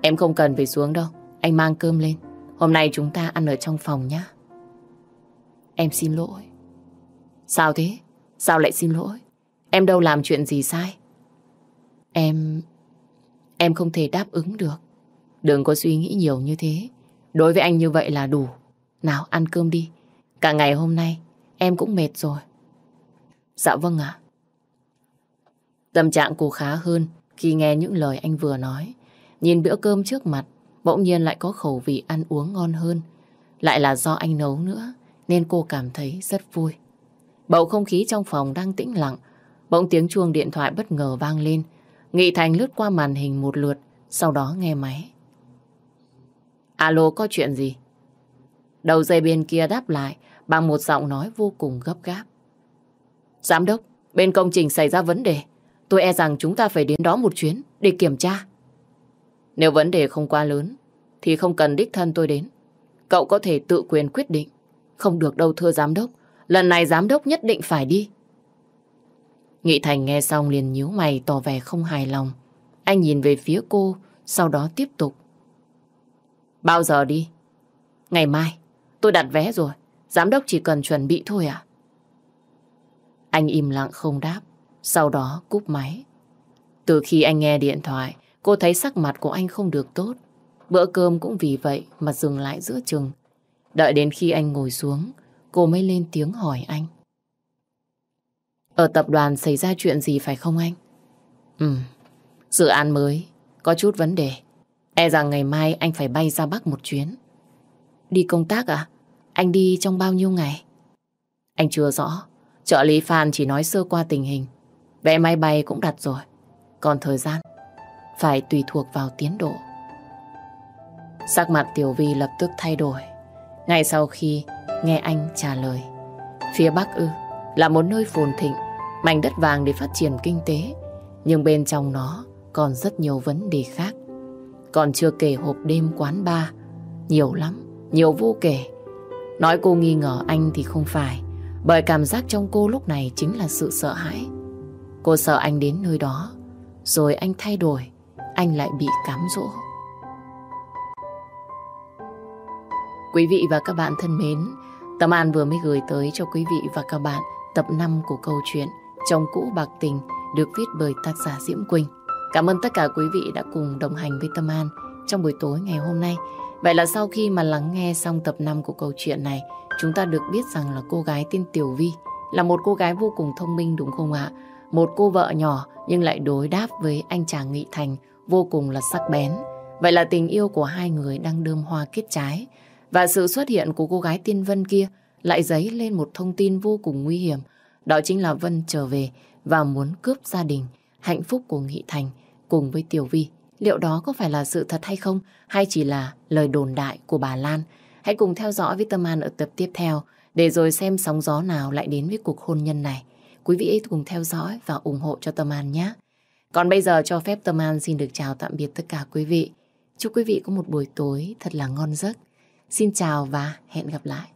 Em không cần phải xuống đâu, anh mang cơm lên. Hôm nay chúng ta ăn ở trong phòng nhé. Em xin lỗi. Sao thế? Sao lại xin lỗi? Em đâu làm chuyện gì sai? Em... Em không thể đáp ứng được. Đừng có suy nghĩ nhiều như thế. Đối với anh như vậy là đủ. Nào ăn cơm đi. Cả ngày hôm nay em cũng mệt rồi. Dạ vâng ạ. Tâm trạng cô khá hơn khi nghe những lời anh vừa nói. Nhìn bữa cơm trước mặt, bỗng nhiên lại có khẩu vị ăn uống ngon hơn. Lại là do anh nấu nữa, nên cô cảm thấy rất vui. Bầu không khí trong phòng đang tĩnh lặng, bỗng tiếng chuông điện thoại bất ngờ vang lên. Nghị Thành lướt qua màn hình một lượt, sau đó nghe máy. Alo, có chuyện gì? Đầu dây bên kia đáp lại bằng một giọng nói vô cùng gấp gáp. Giám đốc, bên công trình xảy ra vấn đề. Tôi e rằng chúng ta phải đến đó một chuyến để kiểm tra. Nếu vấn đề không quá lớn, thì không cần đích thân tôi đến. Cậu có thể tự quyền quyết định. Không được đâu thưa giám đốc. Lần này giám đốc nhất định phải đi. Nghị Thành nghe xong liền nhíu mày tỏ vẻ không hài lòng. Anh nhìn về phía cô, sau đó tiếp tục. Bao giờ đi? Ngày mai. Tôi đặt vé rồi. Giám đốc chỉ cần chuẩn bị thôi à? Anh im lặng không đáp. Sau đó cúp máy. Từ khi anh nghe điện thoại, cô thấy sắc mặt của anh không được tốt. Bữa cơm cũng vì vậy mà dừng lại giữa chừng. Đợi đến khi anh ngồi xuống, cô mới lên tiếng hỏi anh. Ở tập đoàn xảy ra chuyện gì phải không anh? Ừ, dự án mới, có chút vấn đề. E rằng ngày mai anh phải bay ra Bắc một chuyến. Đi công tác à? Anh đi trong bao nhiêu ngày? Anh chưa rõ. Trợ lý Phan chỉ nói sơ qua tình hình. Vé máy bay cũng đặt rồi. Còn thời gian phải tùy thuộc vào tiến độ. Sắc mặt Tiểu Vi lập tức thay đổi. Ngay sau khi nghe anh trả lời. Phía Bắc ư là một nơi phồn thịnh, mảnh đất vàng để phát triển kinh tế. Nhưng bên trong nó còn rất nhiều vấn đề khác. Còn chưa kể hộp đêm quán bar. Nhiều lắm, nhiều vô kể. Nói cô nghi ngờ anh thì không phải. Bởi cảm giác trong cô lúc này chính là sự sợ hãi. Cô sợ anh đến nơi đó. Rồi anh thay đổi. Anh lại bị cám dỗ. Quý vị và các bạn thân mến, Tâm An vừa mới gửi tới cho quý vị và các bạn tập 5 của câu chuyện Chồng cũ bạc tình được viết bởi tác giả Diễm Quỳnh. Cảm ơn tất cả quý vị đã cùng đồng hành với Tâm An trong buổi tối ngày hôm nay. Vậy là sau khi mà lắng nghe xong tập 5 của câu chuyện này, chúng ta được biết rằng là cô gái tên Tiểu Vi là một cô gái vô cùng thông minh đúng không ạ? Một cô vợ nhỏ nhưng lại đối đáp với anh chàng Nghị Thành vô cùng là sắc bén. Vậy là tình yêu của hai người đang đơm hoa kết trái. Và sự xuất hiện của cô gái tiên Vân kia lại dấy lên một thông tin vô cùng nguy hiểm. Đó chính là Vân trở về và muốn cướp gia đình, hạnh phúc của Nghị Thành cùng với Tiểu Vi. Liệu đó có phải là sự thật hay không? Hay chỉ là lời đồn đại của bà Lan? Hãy cùng theo dõi vitamin ở tập tiếp theo để rồi xem sóng gió nào lại đến với cuộc hôn nhân này. Quý vị hãy cùng theo dõi và ủng hộ cho Tâm An nhé. Còn bây giờ cho phép Tâm An xin được chào tạm biệt tất cả quý vị. Chúc quý vị có một buổi tối thật là ngon giấc. Xin chào và hẹn gặp lại.